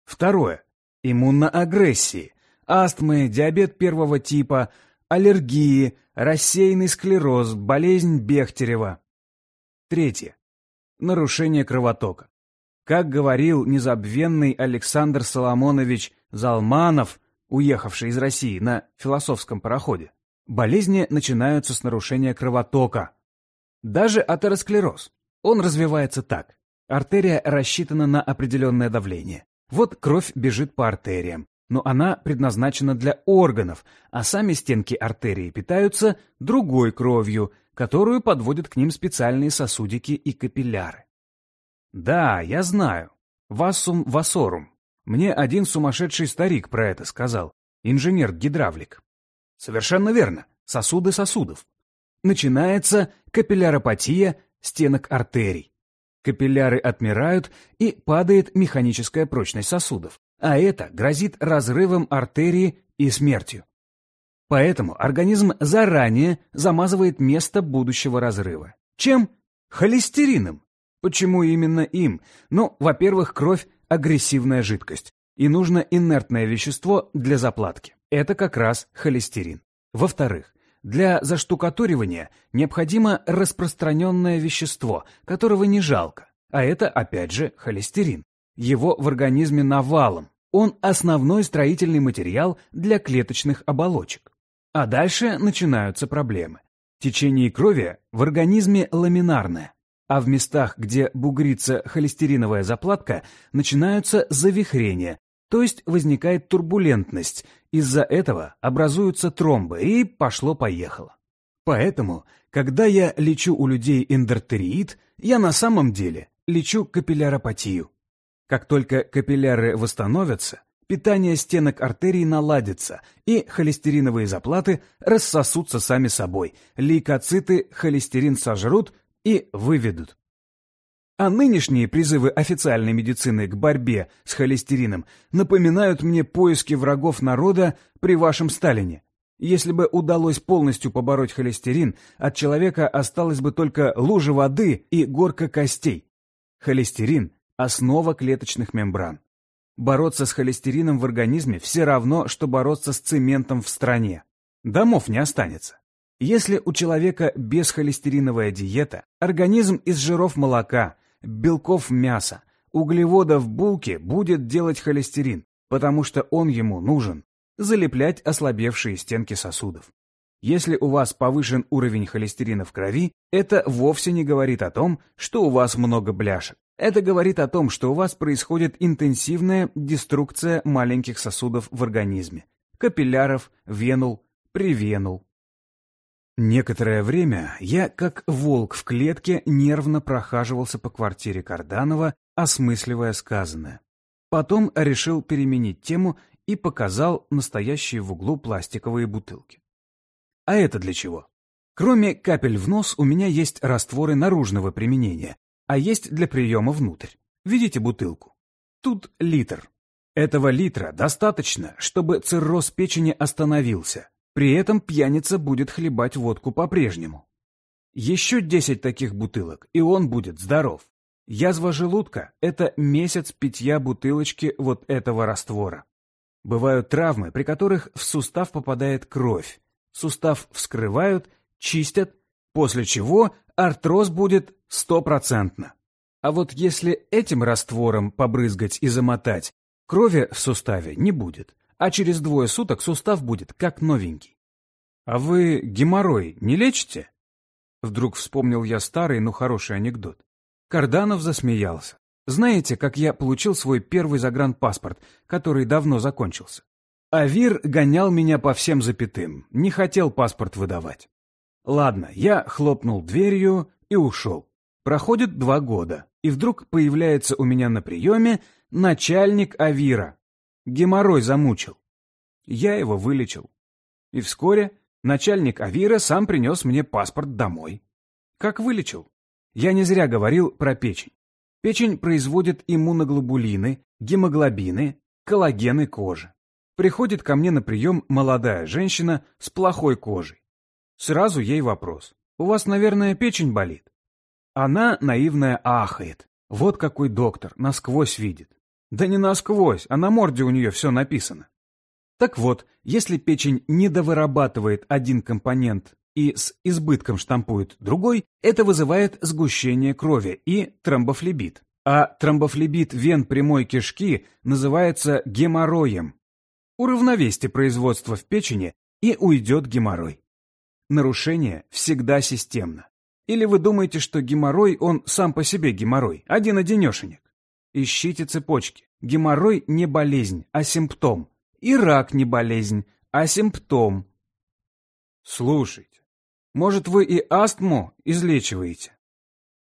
Второе – иммуноагрессии, астмы, диабет первого типа, аллергии, рассеянный склероз, болезнь Бехтерева. Третье нарушение кровотока. Как говорил незабвенный Александр Соломонович Залманов, уехавший из России на философском пароходе, болезни начинаются с нарушения кровотока. Даже атеросклероз. Он развивается так. Артерия рассчитана на определенное давление. Вот кровь бежит по артериям, но она предназначена для органов, а сами стенки артерии питаются другой кровью, которую подводят к ним специальные сосудики и капилляры. Да, я знаю. Вассум васорум. Мне один сумасшедший старик про это сказал. Инженер-гидравлик. Совершенно верно. Сосуды сосудов. Начинается капилляропатия стенок артерий. Капилляры отмирают и падает механическая прочность сосудов, а это грозит разрывом артерии и смертью. Поэтому организм заранее замазывает место будущего разрыва. Чем? Холестерином. Почему именно им? Ну, во-первых, кровь – агрессивная жидкость, и нужно инертное вещество для заплатки. Это как раз холестерин. Во-вторых, для заштукатуривания необходимо распространенное вещество, которого не жалко, а это, опять же, холестерин. Его в организме навалом. Он основной строительный материал для клеточных оболочек. А дальше начинаются проблемы. Течение крови в организме ламинарное, а в местах, где бугрится холестериновая заплатка, начинаются завихрения, то есть возникает турбулентность, из-за этого образуются тромбы, и пошло-поехало. Поэтому, когда я лечу у людей эндортериит, я на самом деле лечу капилляропатию. Как только капилляры восстановятся, питание стенок артерий наладится, и холестериновые заплаты рассосутся сами собой, лейкоциты холестерин сожрут и выведут. А нынешние призывы официальной медицины к борьбе с холестерином напоминают мне поиски врагов народа при вашем Сталине. Если бы удалось полностью побороть холестерин, от человека осталось бы только лужа воды и горка костей. Холестерин – основа клеточных мембран. Бороться с холестерином в организме все равно, что бороться с цементом в стране. Домов не останется. Если у человека бесхолестериновая диета, организм из жиров молока, белков мяса, углеводов булки будет делать холестерин, потому что он ему нужен, залеплять ослабевшие стенки сосудов. Если у вас повышен уровень холестерина в крови, это вовсе не говорит о том, что у вас много бляшек. Это говорит о том, что у вас происходит интенсивная деструкция маленьких сосудов в организме. Капилляров, венул, привенул. Некоторое время я, как волк в клетке, нервно прохаживался по квартире Карданова, осмысливая сказанное. Потом решил переменить тему и показал настоящие в углу пластиковые бутылки. А это для чего? Кроме капель в нос, у меня есть растворы наружного применения, а есть для приема внутрь. Видите бутылку? Тут литр. Этого литра достаточно, чтобы цирроз печени остановился. При этом пьяница будет хлебать водку по-прежнему. Еще 10 таких бутылок, и он будет здоров. Язва желудка – это месяц питья бутылочки вот этого раствора. Бывают травмы, при которых в сустав попадает кровь. Сустав вскрывают, чистят, после чего артроз будет стопроцентно. А вот если этим раствором побрызгать и замотать, крови в суставе не будет, а через двое суток сустав будет как новенький. А вы геморрой не лечите? Вдруг вспомнил я старый, но хороший анекдот. Карданов засмеялся. Знаете, как я получил свой первый загранпаспорт, который давно закончился? Авир гонял меня по всем запятым, не хотел паспорт выдавать. Ладно, я хлопнул дверью и ушел. Проходит два года, и вдруг появляется у меня на приеме начальник Авира. Геморрой замучил. Я его вылечил. И вскоре начальник Авира сам принес мне паспорт домой. Как вылечил? Я не зря говорил про печень. Печень производит иммуноглобулины, гемоглобины, коллагены кожи. Приходит ко мне на прием молодая женщина с плохой кожей. Сразу ей вопрос. «У вас, наверное, печень болит?» Она наивная ахает. Вот какой доктор, насквозь видит. Да не насквозь, а на морде у нее все написано. Так вот, если печень не довырабатывает один компонент и с избытком штампует другой, это вызывает сгущение крови и тромбофлебит. А тромбофлебит вен прямой кишки называется геморроем. Уравновесьте производство в печени, и уйдет геморрой. Нарушение всегда системно. Или вы думаете, что геморрой, он сам по себе геморрой, один-одинешенек? Ищите цепочки. Геморрой не болезнь, а симптом. И рак не болезнь, а симптом. Слушайте, может, вы и астму излечиваете?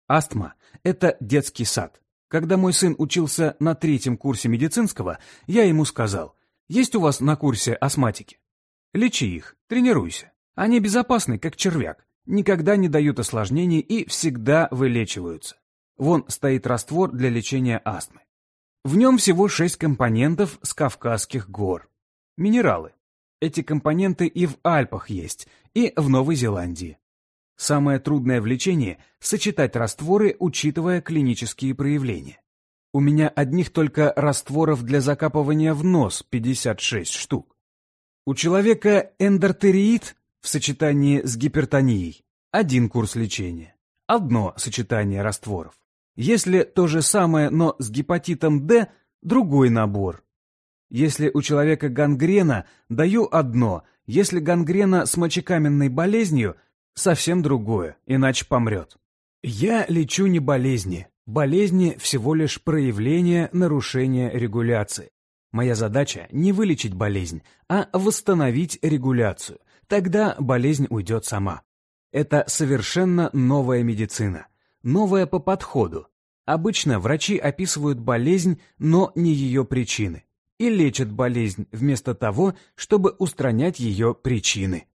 Астма – это детский сад. Когда мой сын учился на третьем курсе медицинского, я ему сказал, есть у вас на курсе астматики? Лечи их, тренируйся. Они безопасны, как червяк, никогда не дают осложнений и всегда вылечиваются. Вон стоит раствор для лечения астмы. В нем всего шесть компонентов с Кавказских гор. Минералы. Эти компоненты и в Альпах есть, и в Новой Зеландии. Самое трудное в лечении – сочетать растворы, учитывая клинические проявления. У меня одних только растворов для закапывания в нос 56 штук. У человека эндортериит в сочетании с гипертонией – один курс лечения, одно сочетание растворов. Если то же самое, но с гепатитом D – другой набор, если у человека гангрена, даю одно, если гангрена с мочекаменной болезнью, совсем другое, иначе помрет. Я лечу не болезни. Болезни всего лишь проявление нарушения регуляции. Моя задача не вылечить болезнь, а восстановить регуляцию. Тогда болезнь уйдет сама. Это совершенно новая медицина. Новая по подходу. Обычно врачи описывают болезнь, но не ее причины и лечат болезнь вместо того, чтобы устранять ее причины.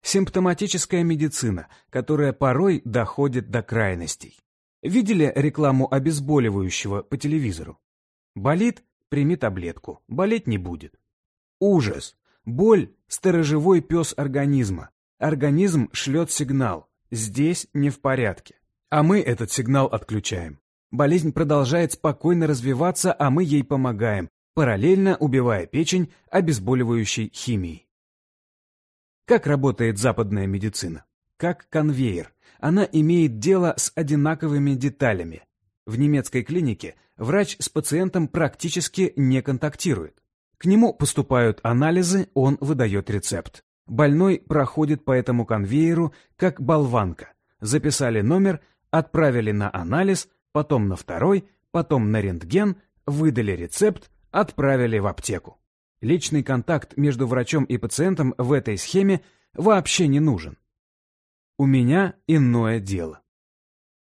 Симптоматическая медицина, которая порой доходит до крайностей. Видели рекламу обезболивающего по телевизору? Болит – прими таблетку, болеть не будет. Ужас! Боль – сторожевой пес организма. Организм шлет сигнал – здесь не в порядке. А мы этот сигнал отключаем. Болезнь продолжает спокойно развиваться, а мы ей помогаем, параллельно убивая печень обезболивающей химией. Как работает западная медицина? Как конвейер. Она имеет дело с одинаковыми деталями. В немецкой клинике врач с пациентом практически не контактирует. К нему поступают анализы, он выдает рецепт. Больной проходит по этому конвейеру как болванка. Записали номер, отправили на анализ, потом на второй, потом на рентген, выдали рецепт, отправили в аптеку. Личный контакт между врачом и пациентом в этой схеме вообще не нужен. У меня иное дело.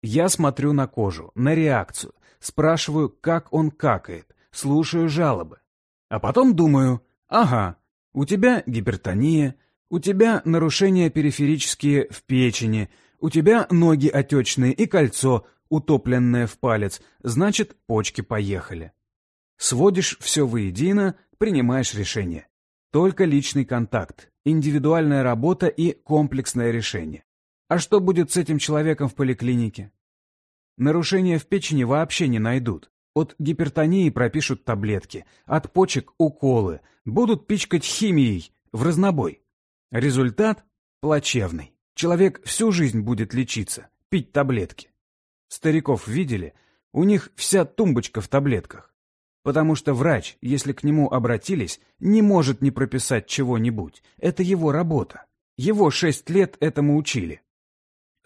Я смотрю на кожу, на реакцию, спрашиваю, как он какает, слушаю жалобы. А потом думаю, ага, у тебя гипертония, у тебя нарушения периферические в печени, у тебя ноги отечные и кольцо, утопленное в палец, значит, почки поехали. Сводишь все воедино, принимаешь решение. Только личный контакт, индивидуальная работа и комплексное решение. А что будет с этим человеком в поликлинике? Нарушения в печени вообще не найдут. От гипертонии пропишут таблетки, от почек – уколы, будут пичкать химией в разнобой. Результат плачевный. Человек всю жизнь будет лечиться, пить таблетки. Стариков видели, у них вся тумбочка в таблетках. Потому что врач, если к нему обратились, не может не прописать чего-нибудь. Это его работа. Его шесть лет этому учили.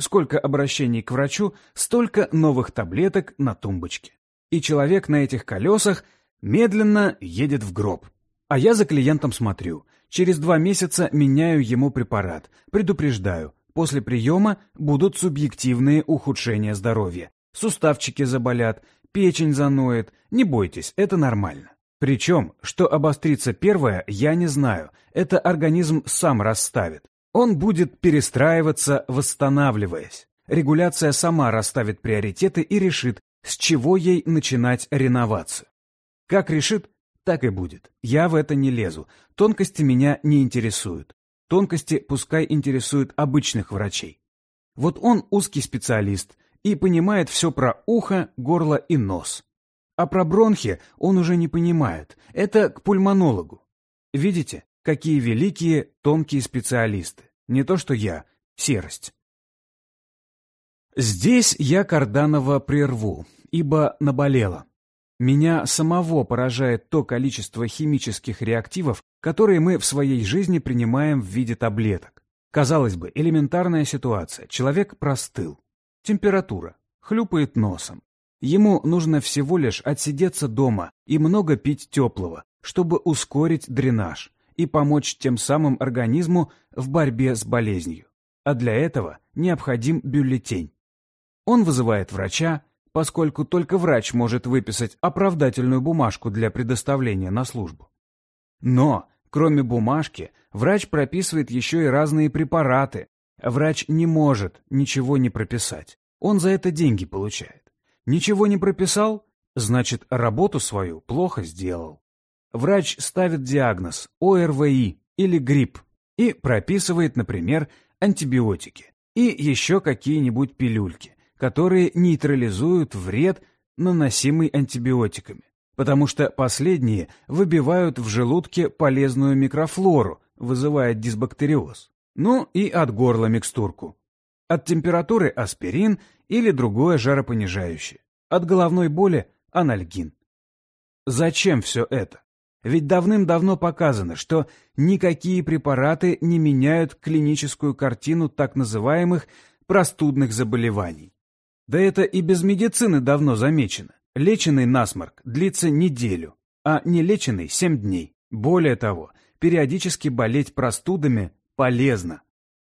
Сколько обращений к врачу, столько новых таблеток на тумбочке. И человек на этих колесах медленно едет в гроб. А я за клиентом смотрю. Через два месяца меняю ему препарат. Предупреждаю, после приема будут субъективные ухудшения здоровья. Суставчики заболят, печень заноет. Не бойтесь, это нормально. Причем, что обострится первое, я не знаю. Это организм сам расставит. Он будет перестраиваться, восстанавливаясь. Регуляция сама расставит приоритеты и решит, с чего ей начинать реновацию. Как решит, так и будет. Я в это не лезу. Тонкости меня не интересуют. Тонкости пускай интересуют обычных врачей. Вот он узкий специалист и понимает все про ухо, горло и нос. А про бронхи он уже не понимает. Это к пульмонологу. Видите? Какие великие, тонкие специалисты. Не то что я, серость. Здесь я Карданова прерву, ибо наболело. Меня самого поражает то количество химических реактивов, которые мы в своей жизни принимаем в виде таблеток. Казалось бы, элементарная ситуация. Человек простыл. Температура. Хлюпает носом. Ему нужно всего лишь отсидеться дома и много пить теплого, чтобы ускорить дренаж и помочь тем самым организму в борьбе с болезнью. А для этого необходим бюллетень. Он вызывает врача, поскольку только врач может выписать оправдательную бумажку для предоставления на службу. Но, кроме бумажки, врач прописывает еще и разные препараты. Врач не может ничего не прописать. Он за это деньги получает. Ничего не прописал, значит, работу свою плохо сделал. Врач ставит диагноз ОРВИ или грипп и прописывает, например, антибиотики и еще какие-нибудь пилюльки, которые нейтрализуют вред, наносимый антибиотиками, потому что последние выбивают в желудке полезную микрофлору, вызывая дисбактериоз. Ну и от горла микстурку. От температуры аспирин или другое жаропонижающее. От головной боли анальгин. Зачем все это? Ведь давным-давно показано, что никакие препараты не меняют клиническую картину так называемых простудных заболеваний. Да это и без медицины давно замечено. Леченный насморк длится неделю, а не леченный 7 дней. Более того, периодически болеть простудами полезно.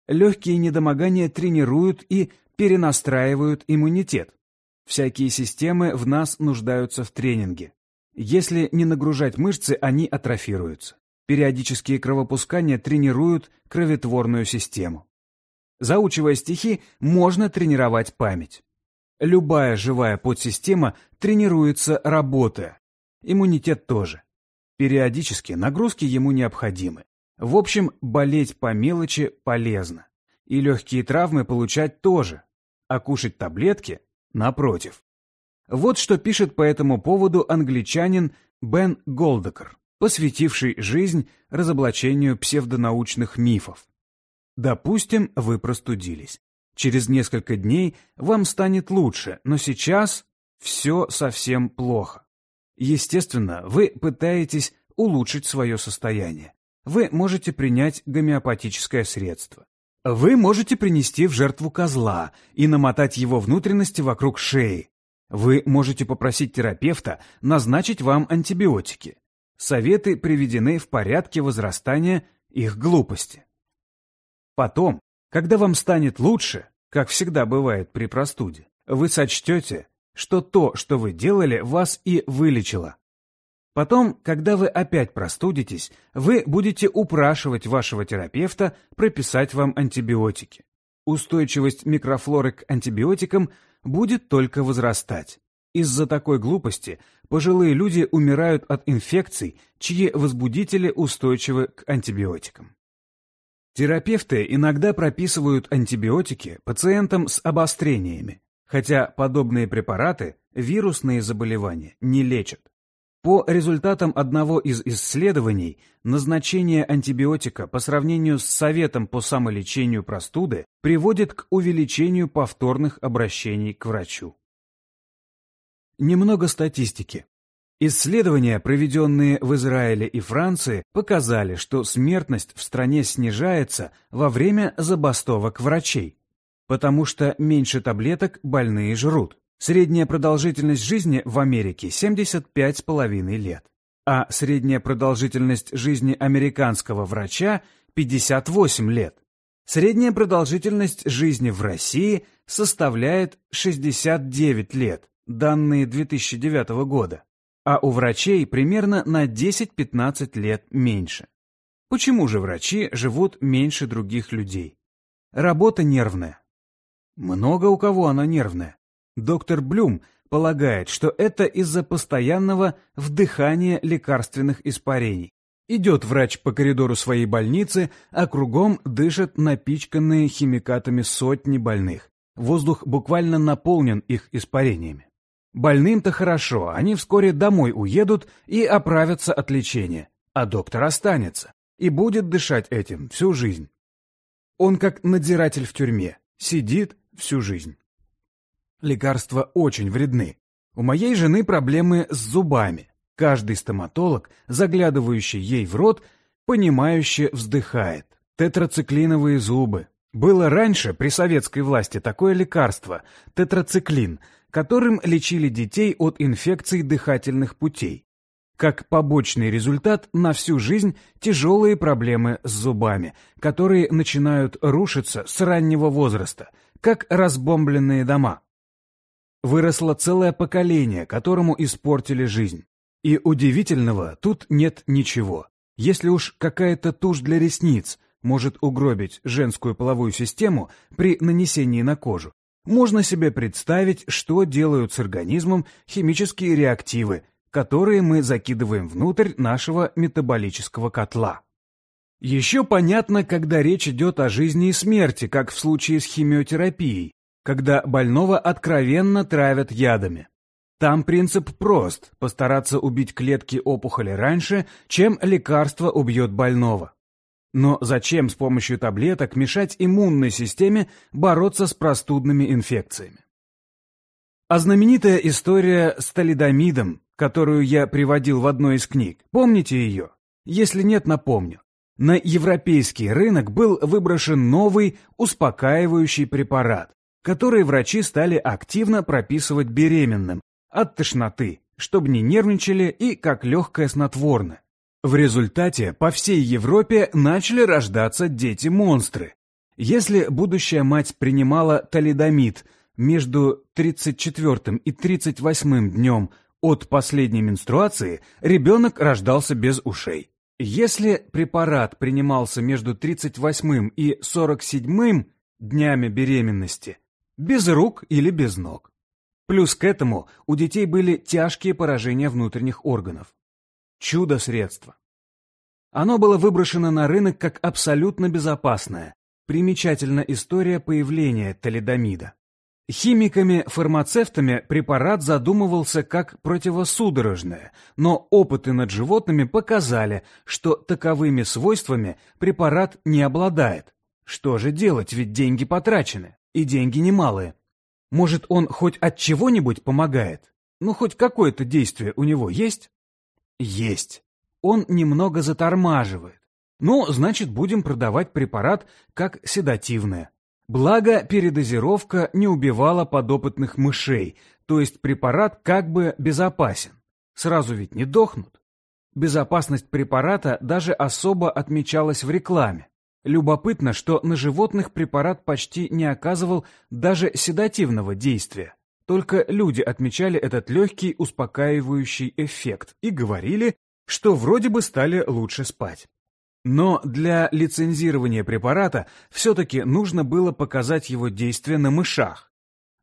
Легкие недомогания тренируют и перенастраивают иммунитет. Всякие системы в нас нуждаются в тренинге. Если не нагружать мышцы, они атрофируются. Периодические кровопускания тренируют кроветворную систему. Заучивая стихи, можно тренировать память. Любая живая подсистема тренируется работая. Иммунитет тоже. Периодически нагрузки ему необходимы. В общем, болеть по мелочи полезно. И легкие травмы получать тоже. А кушать таблетки – напротив. Вот что пишет по этому поводу англичанин Бен Голдекер, посвятивший жизнь разоблачению псевдонаучных мифов. Допустим, вы простудились. Через несколько дней вам станет лучше, но сейчас все совсем плохо. Естественно, вы пытаетесь улучшить свое состояние. Вы можете принять гомеопатическое средство. Вы можете принести в жертву козла и намотать его внутренности вокруг шеи, вы можете попросить терапевта назначить вам антибиотики. Советы приведены в порядке возрастания их глупости. Потом, когда вам станет лучше, как всегда бывает при простуде, вы сочтете, что то, что вы делали, вас и вылечило. Потом, когда вы опять простудитесь, вы будете упрашивать вашего терапевта прописать вам антибиотики. Устойчивость микрофлоры к антибиотикам будет только возрастать. Из-за такой глупости пожилые люди умирают от инфекций, чьи возбудители устойчивы к антибиотикам. Терапевты иногда прописывают антибиотики пациентам с обострениями, хотя подобные препараты вирусные заболевания не лечат. По результатам одного из исследований, назначение антибиотика по сравнению с советом по самолечению простуды приводит к увеличению повторных обращений к врачу. Немного статистики. Исследования, проведенные в Израиле и Франции, показали, что смертность в стране снижается во время забастовок врачей, потому что меньше таблеток больные жрут. Средняя продолжительность жизни в Америке 75,5 лет, а средняя продолжительность жизни американского врача 58 лет. Средняя продолжительность жизни в России составляет 69 лет, данные 2009 года а у врачей примерно на 10-15 лет меньше. Почему же врачи живут меньше других людей? Работа нервная. Много у кого она нервная. Доктор Блюм полагает, что это из-за постоянного вдыхания лекарственных испарений. Идет врач по коридору своей больницы, а кругом дышат напичканные химикатами сотни больных. Воздух буквально наполнен их испарениями. Больным-то хорошо, они вскоре домой уедут и оправятся от лечения, а доктор останется и будет дышать этим всю жизнь. Он как надзиратель в тюрьме, сидит всю жизнь. Лекарства очень вредны. У моей жены проблемы с зубами. Каждый стоматолог, заглядывающий ей в рот, понимающе вздыхает. Тетрациклиновые зубы. Было раньше при советской власти такое лекарство – тетрациклин – которым лечили детей от инфекций дыхательных путей. Как побочный результат на всю жизнь тяжелые проблемы с зубами, которые начинают рушиться с раннего возраста, как разбомбленные дома. Выросло целое поколение, которому испортили жизнь. И удивительного тут нет ничего. Если уж какая-то тушь для ресниц может угробить женскую половую систему при нанесении на кожу, можно себе представить, что делают с организмом химические реактивы, которые мы закидываем внутрь нашего метаболического котла. Еще понятно, когда речь идет о жизни и смерти, как в случае с химиотерапией, когда больного откровенно травят ядами. Там принцип прост – постараться убить клетки опухоли раньше, чем лекарство убьет больного. Но зачем с помощью таблеток мешать иммунной системе бороться с простудными инфекциями? А знаменитая история с талидомидом, которую я приводил в одной из книг, помните ее? Если нет, напомню. На европейский рынок был выброшен новый успокаивающий препарат, который врачи стали активно прописывать беременным от тошноты, чтобы не нервничали и как легкое снотворное. В результате по всей Европе начали рождаться дети-монстры. Если будущая мать принимала талидомид между 34 и 38 днем от последней менструации, ребенок рождался без ушей. Если препарат принимался между 38 и 47 днями беременности, без рук или без ног. Плюс к этому у детей были тяжкие поражения внутренних органов. Чудо-средство. Оно было выброшено на рынок как абсолютно безопасное. Примечательна история появления талидомида. Химиками-фармацевтами препарат задумывался как противосудорожное, но опыты над животными показали, что таковыми свойствами препарат не обладает. Что же делать, ведь деньги потрачены, и деньги немалые. Может, он хоть от чего-нибудь помогает? Ну, хоть какое-то действие у него есть? Есть. Он немного затормаживает. Ну, значит, будем продавать препарат как седативное. Благо, передозировка не убивала подопытных мышей, то есть препарат как бы безопасен. Сразу ведь не дохнут. Безопасность препарата даже особо отмечалась в рекламе. Любопытно, что на животных препарат почти не оказывал даже седативного действия. Только люди отмечали этот легкий успокаивающий эффект и говорили, что вроде бы стали лучше спать. Но для лицензирования препарата все-таки нужно было показать его действие на мышах.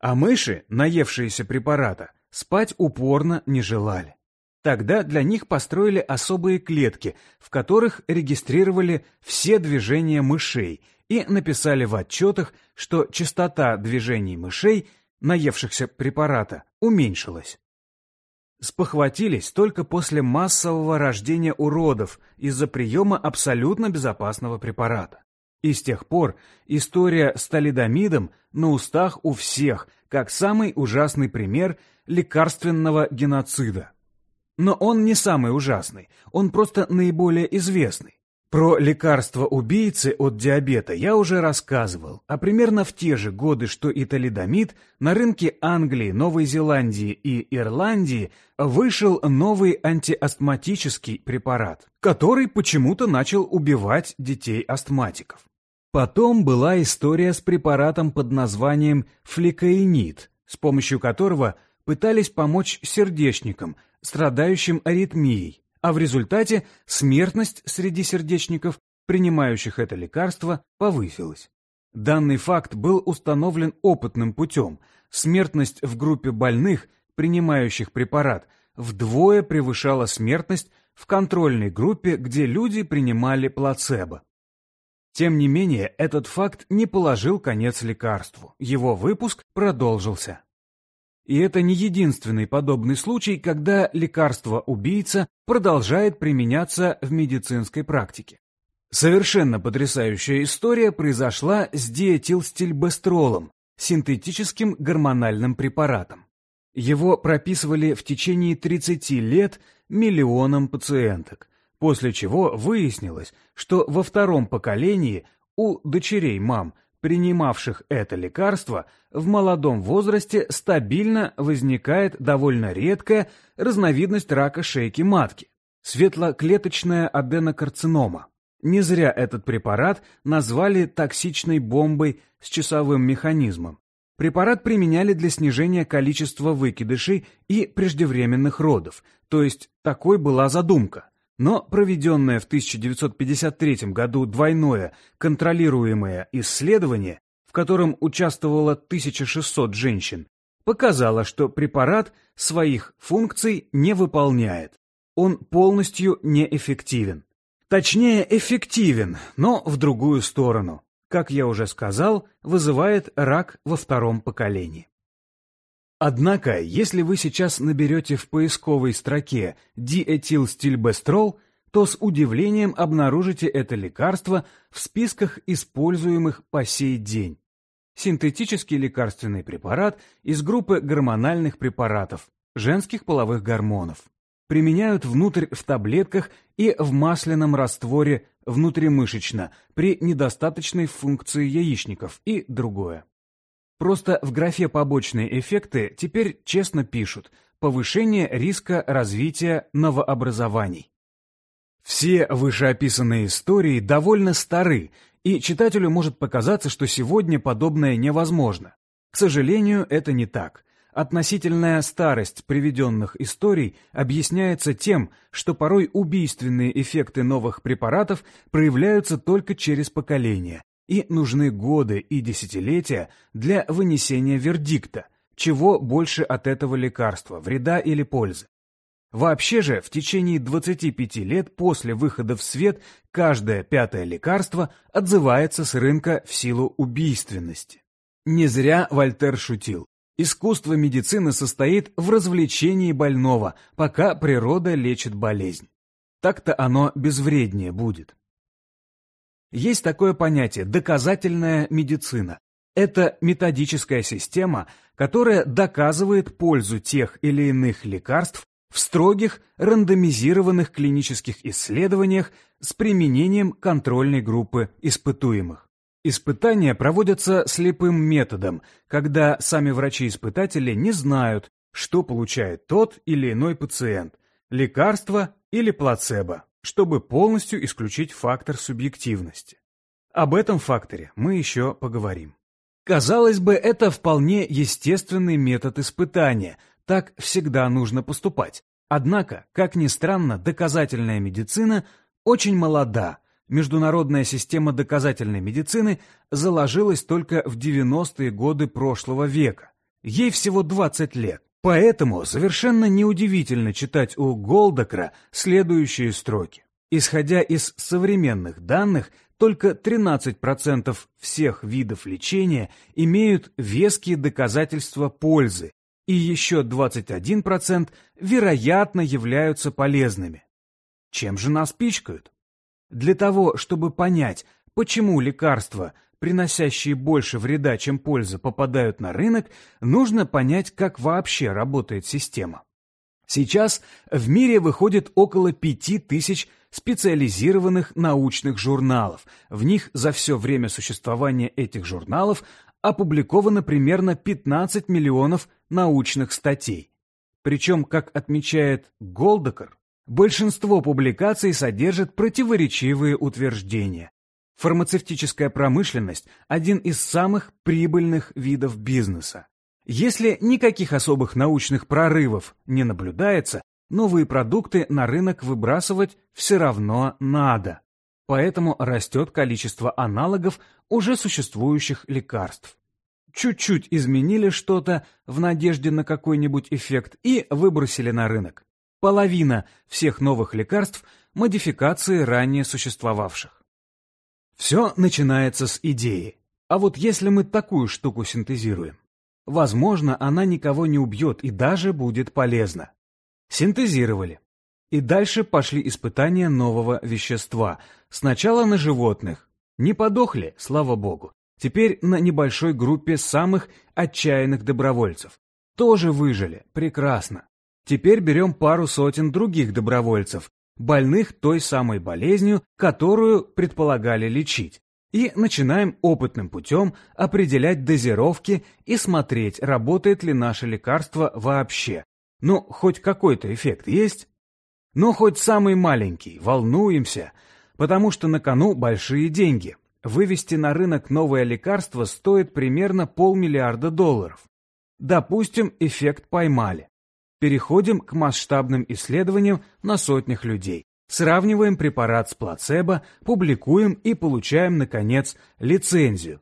А мыши, наевшиеся препарата, спать упорно не желали. Тогда для них построили особые клетки, в которых регистрировали все движения мышей и написали в отчетах, что частота движений мышей, наевшихся препарата, уменьшилась. Спохватились только после массового рождения уродов из-за приема абсолютно безопасного препарата. И с тех пор история с талидомидом на устах у всех, как самый ужасный пример лекарственного геноцида. Но он не самый ужасный, он просто наиболее известный. Про лекарства-убийцы от диабета я уже рассказывал, а примерно в те же годы, что и талидомид, на рынке Англии, Новой Зеландии и Ирландии вышел новый антиастматический препарат, который почему-то начал убивать детей-астматиков. Потом была история с препаратом под названием фликоинид, с помощью которого пытались помочь сердечникам, страдающим аритмией, а в результате смертность среди сердечников, принимающих это лекарство, повысилась. Данный факт был установлен опытным путем. Смертность в группе больных, принимающих препарат, вдвое превышала смертность в контрольной группе, где люди принимали плацебо. Тем не менее, этот факт не положил конец лекарству. Его выпуск продолжился. И это не единственный подобный случай, когда лекарство-убийца продолжает применяться в медицинской практике. Совершенно потрясающая история произошла с диэтилстильбестролом, синтетическим гормональным препаратом. Его прописывали в течение 30 лет миллионам пациенток, после чего выяснилось, что во втором поколении у дочерей мам принимавших это лекарство, в молодом возрасте стабильно возникает довольно редкая разновидность рака шейки матки – светлоклеточная аденокарцинома. Не зря этот препарат назвали токсичной бомбой с часовым механизмом. Препарат применяли для снижения количества выкидышей и преждевременных родов, то есть такой была задумка. Но проведенное в 1953 году двойное контролируемое исследование, в котором участвовало 1600 женщин, показало, что препарат своих функций не выполняет. Он полностью неэффективен. Точнее, эффективен, но в другую сторону. Как я уже сказал, вызывает рак во втором поколении. Однако, если вы сейчас наберете в поисковой строке диэтилстильбестрол, то с удивлением обнаружите это лекарство в списках используемых по сей день. Синтетический лекарственный препарат из группы гормональных препаратов, женских половых гормонов. Применяют внутрь в таблетках и в масляном растворе внутримышечно при недостаточной функции яичников и другое. Просто в графе «Побочные эффекты» теперь честно пишут «Повышение риска развития новообразований». Все вышеописанные истории довольно стары, и читателю может показаться, что сегодня подобное невозможно. К сожалению, это не так. Относительная старость приведенных историй объясняется тем, что порой убийственные эффекты новых препаратов проявляются только через поколения, и нужны годы и десятилетия для вынесения вердикта, чего больше от этого лекарства, вреда или пользы. Вообще же, в течение 25 лет после выхода в свет каждое пятое лекарство отзывается с рынка в силу убийственности. Не зря Вольтер шутил. Искусство медицины состоит в развлечении больного, пока природа лечит болезнь. Так-то оно безвреднее будет. Есть такое понятие «доказательная медицина». Это методическая система, которая доказывает пользу тех или иных лекарств в строгих рандомизированных клинических исследованиях с применением контрольной группы испытуемых. Испытания проводятся слепым методом, когда сами врачи-испытатели не знают, что получает тот или иной пациент – лекарство или плацебо чтобы полностью исключить фактор субъективности. Об этом факторе мы еще поговорим. Казалось бы, это вполне естественный метод испытания, так всегда нужно поступать. Однако, как ни странно, доказательная медицина очень молода. Международная система доказательной медицины заложилась только в 90-е годы прошлого века. Ей всего 20 лет. Поэтому совершенно неудивительно читать у Голдакра следующие строки. Исходя из современных данных, только 13% всех видов лечения имеют веские доказательства пользы, и еще 21% вероятно являются полезными. Чем же нас пичкают? Для того, чтобы понять, почему лекарства, приносящие больше вреда, чем пользы, попадают на рынок, нужно понять, как вообще работает система. Сейчас в мире выходит около 5000 специализированных научных журналов. В них за все время существования этих журналов опубликовано примерно 15 миллионов научных статей. Причем, как отмечает Голдекер, большинство публикаций содержит противоречивые утверждения. Фармацевтическая промышленность – один из самых прибыльных видов бизнеса. Если никаких особых научных прорывов не наблюдается, новые продукты на рынок выбрасывать все равно надо. Поэтому растет количество аналогов уже существующих лекарств. Чуть-чуть изменили что-то в надежде на какой-нибудь эффект и выбросили на рынок. Половина всех новых лекарств – модификации ранее существовавших. Все начинается с идеи. А вот если мы такую штуку синтезируем, возможно, она никого не убьет и даже будет полезна. Синтезировали. И дальше пошли испытания нового вещества. Сначала на животных. Не подохли, слава богу. Теперь на небольшой группе самых отчаянных добровольцев. Тоже выжили. Прекрасно. Теперь берем пару сотен других добровольцев, больных той самой болезнью, которую предполагали лечить. И начинаем опытным путем определять дозировки и смотреть, работает ли наше лекарство вообще. Ну, хоть какой-то эффект есть? Ну, хоть самый маленький, волнуемся, потому что на кону большие деньги. Вывести на рынок новое лекарство стоит примерно полмиллиарда долларов. Допустим, эффект поймали. Переходим к масштабным исследованиям на сотнях людей. Сравниваем препарат с плацебо, публикуем и получаем, наконец, лицензию.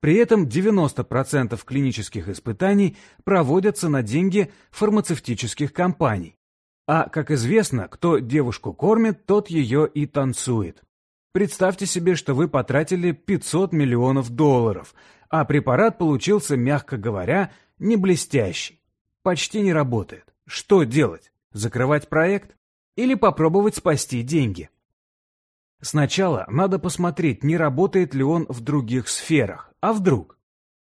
При этом 90% клинических испытаний проводятся на деньги фармацевтических компаний. А, как известно, кто девушку кормит, тот ее и танцует. Представьте себе, что вы потратили 500 миллионов долларов, а препарат получился, мягко говоря, не блестящий. Почти не работает. Что делать? Закрывать проект? Или попробовать спасти деньги? Сначала надо посмотреть, не работает ли он в других сферах. А вдруг?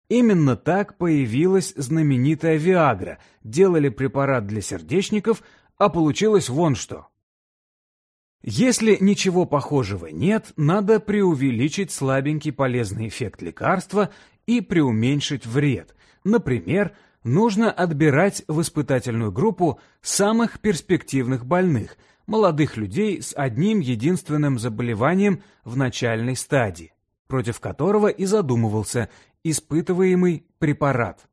Именно так появилась знаменитая Виагра. Делали препарат для сердечников, а получилось вон что. Если ничего похожего нет, надо преувеличить слабенький полезный эффект лекарства и преуменьшить вред. Например, нужно отбирать в испытательную группу самых перспективных больных, молодых людей с одним единственным заболеванием в начальной стадии, против которого и задумывался испытываемый препарат.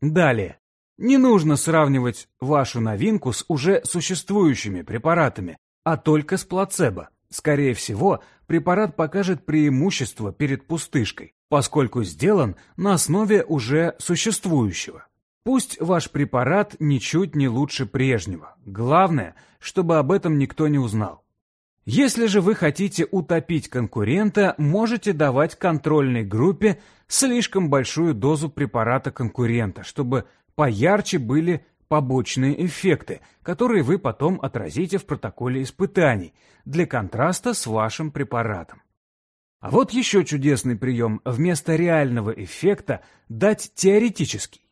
Далее. Не нужно сравнивать вашу новинку с уже существующими препаратами, а только с плацебо. Скорее всего, препарат покажет преимущество перед пустышкой, поскольку сделан на основе уже существующего. Пусть ваш препарат ничуть не лучше прежнего. Главное, чтобы об этом никто не узнал. Если же вы хотите утопить конкурента, можете давать контрольной группе слишком большую дозу препарата конкурента, чтобы поярче были побочные эффекты, которые вы потом отразите в протоколе испытаний для контраста с вашим препаратом. А вот еще чудесный прием. Вместо реального эффекта дать теоретический.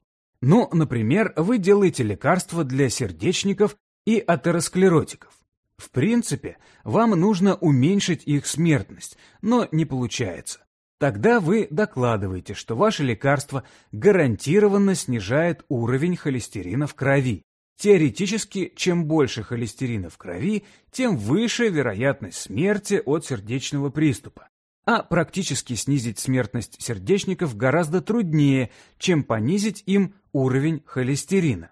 Ну, например, вы делаете лекарства для сердечников и атеросклеротиков. В принципе, вам нужно уменьшить их смертность, но не получается. Тогда вы докладываете, что ваше лекарство гарантированно снижает уровень холестерина в крови. Теоретически, чем больше холестерина в крови, тем выше вероятность смерти от сердечного приступа. А практически снизить смертность сердечников гораздо труднее, чем понизить им уровень холестерина.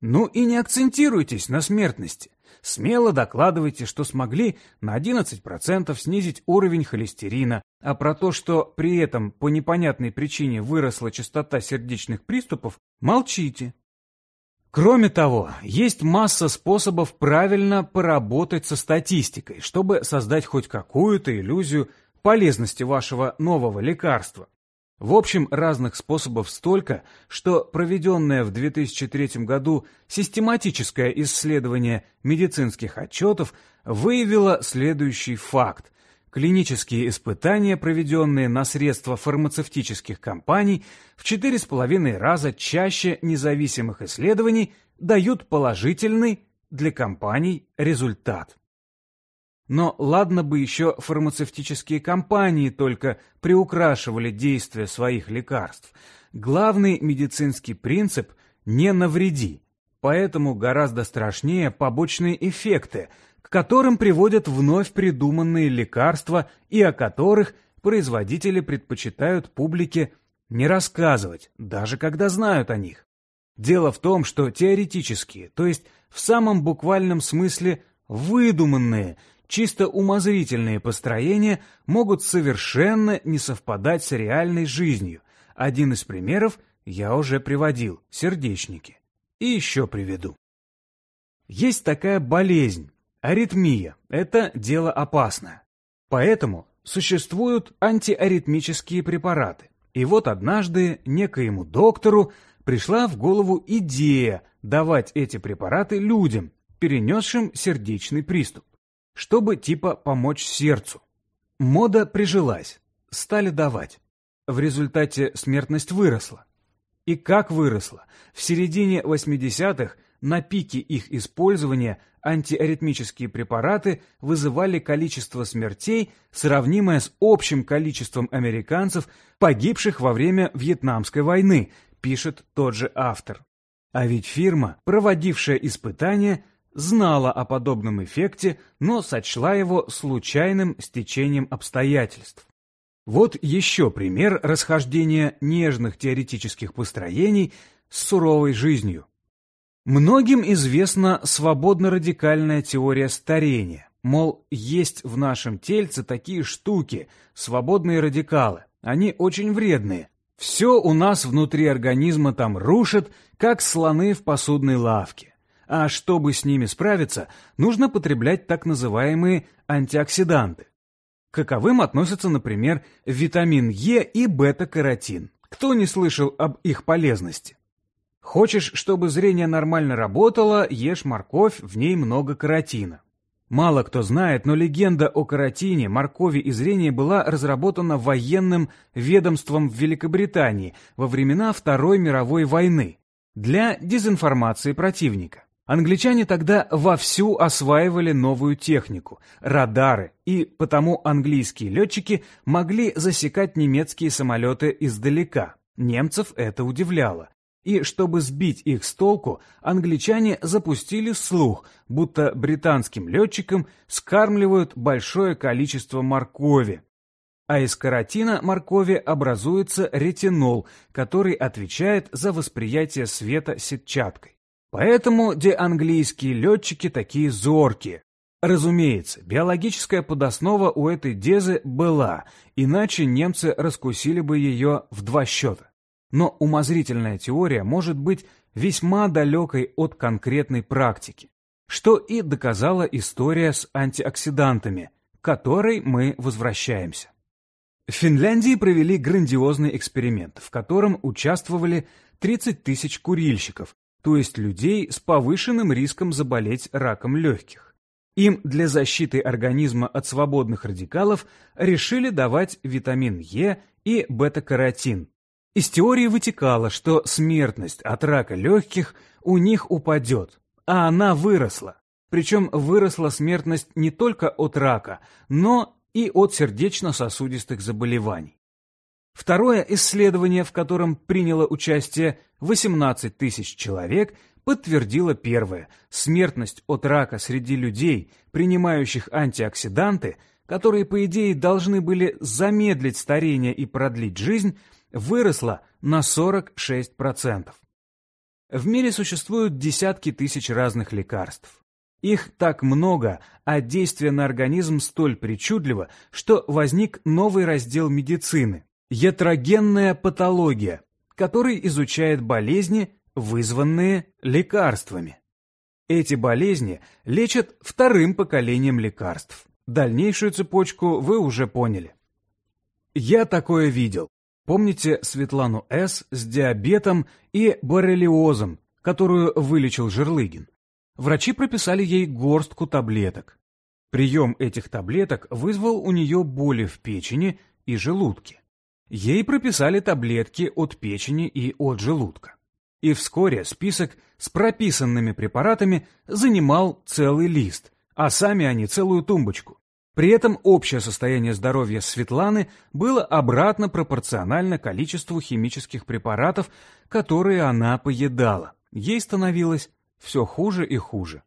Ну и не акцентируйтесь на смертности. Смело докладывайте, что смогли на 11% снизить уровень холестерина, а про то, что при этом по непонятной причине выросла частота сердечных приступов, молчите. Кроме того, есть масса способов правильно поработать со статистикой, чтобы создать хоть какую-то иллюзию полезности вашего нового лекарства. В общем, разных способов столько, что проведенное в 2003 году систематическое исследование медицинских отчетов выявило следующий факт. Клинические испытания, проведенные на средства фармацевтических компаний, в 4,5 раза чаще независимых исследований дают положительный для компаний результат. Но ладно бы еще фармацевтические компании только приукрашивали действие своих лекарств. Главный медицинский принцип – не навреди. Поэтому гораздо страшнее побочные эффекты, к которым приводят вновь придуманные лекарства и о которых производители предпочитают публике не рассказывать, даже когда знают о них. Дело в том, что теоретические, то есть в самом буквальном смысле выдуманные – чисто умозрительные построения могут совершенно не совпадать с реальной жизнью. Один из примеров я уже приводил – сердечники. И еще приведу. Есть такая болезнь – аритмия. Это дело опасное. Поэтому существуют антиаритмические препараты. И вот однажды некоему доктору пришла в голову идея давать эти препараты людям, перенесшим сердечный приступ чтобы типа помочь сердцу. Мода прижилась, стали давать. В результате смертность выросла. И как выросла? В середине 80-х на пике их использования антиаритмические препараты вызывали количество смертей, сравнимое с общим количеством американцев, погибших во время Вьетнамской войны, пишет тот же автор. А ведь фирма, проводившая испытания, знала о подобном эффекте, но сочла его случайным стечением обстоятельств. Вот еще пример расхождения нежных теоретических построений с суровой жизнью. Многим известна свободно-радикальная теория старения, мол, есть в нашем тельце такие штуки, свободные радикалы, они очень вредные. Все у нас внутри организма там рушат, как слоны в посудной лавке. А чтобы с ними справиться, нужно потреблять так называемые антиоксиданты. К каковым относятся, например, витамин Е и бета-каротин. Кто не слышал об их полезности? Хочешь, чтобы зрение нормально работало, ешь морковь, в ней много каротина. Мало кто знает, но легенда о каротине, моркови и зрении была разработана военным ведомством в Великобритании во времена Второй мировой войны для дезинформации противника. Англичане тогда вовсю осваивали новую технику – радары, и потому английские летчики могли засекать немецкие самолеты издалека. Немцев это удивляло. И чтобы сбить их с толку, англичане запустили слух, будто британским летчикам скармливают большое количество моркови. А из каротина моркови образуется ретинол, который отвечает за восприятие света сетчаткой. Поэтому где английские летчики такие зоркие. Разумеется, биологическая подоснова у этой дезы была, иначе немцы раскусили бы ее в два счета. Но умозрительная теория может быть весьма далекой от конкретной практики, что и доказала история с антиоксидантами, к которой мы возвращаемся. В Финляндии провели грандиозный эксперимент, в котором участвовали 30 тысяч курильщиков, то есть людей с повышенным риском заболеть раком легких. Им для защиты организма от свободных радикалов решили давать витамин Е и бета-каротин. Из теории вытекало, что смертность от рака легких у них упадет, а она выросла. Причем выросла смертность не только от рака, но и от сердечно-сосудистых заболеваний. Второе исследование, в котором приняло участие 18 тысяч человек, подтвердило первое. Смертность от рака среди людей, принимающих антиоксиданты, которые, по идее, должны были замедлить старение и продлить жизнь, выросла на 46%. В мире существуют десятки тысяч разных лекарств. Их так много, а действие на организм столь причудливо, что возник новый раздел медицины Ятрогенная патология, который изучает болезни, вызванные лекарствами. Эти болезни лечат вторым поколением лекарств. Дальнейшую цепочку вы уже поняли. Я такое видел. Помните Светлану С. с диабетом и боррелиозом, которую вылечил Жерлыгин? Врачи прописали ей горстку таблеток. Прием этих таблеток вызвал у нее боли в печени и желудке. Ей прописали таблетки от печени и от желудка. И вскоре список с прописанными препаратами занимал целый лист, а сами они целую тумбочку. При этом общее состояние здоровья Светланы было обратно пропорционально количеству химических препаратов, которые она поедала. Ей становилось все хуже и хуже.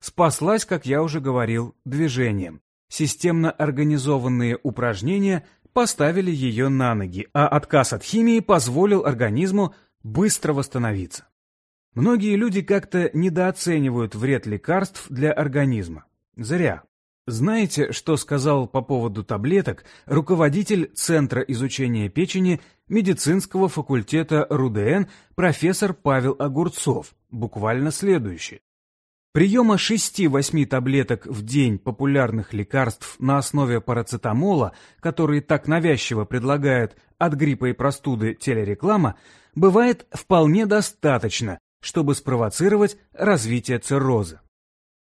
Спаслась, как я уже говорил, движением. Системно организованные упражнения поставили ее на ноги, а отказ от химии позволил организму быстро восстановиться. Многие люди как-то недооценивают вред лекарств для организма. Зря. Знаете, что сказал по поводу таблеток руководитель Центра изучения печени медицинского факультета РУДН профессор Павел Огурцов? Буквально следующее. Приема 6-8 таблеток в день популярных лекарств на основе парацетамола, которые так навязчиво предлагает от гриппа и простуды телереклама, бывает вполне достаточно, чтобы спровоцировать развитие цирроза.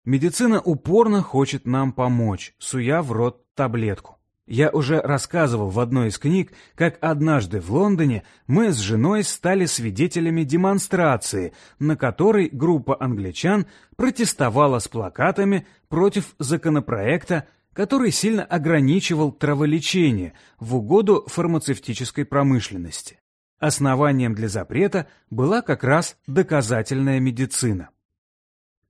Медицина упорно хочет нам помочь, суя в рот таблетку. Я уже рассказывал в одной из книг, как однажды в Лондоне мы с женой стали свидетелями демонстрации, на которой группа англичан протестовала с плакатами против законопроекта, который сильно ограничивал траволечение в угоду фармацевтической промышленности. Основанием для запрета была как раз доказательная медицина.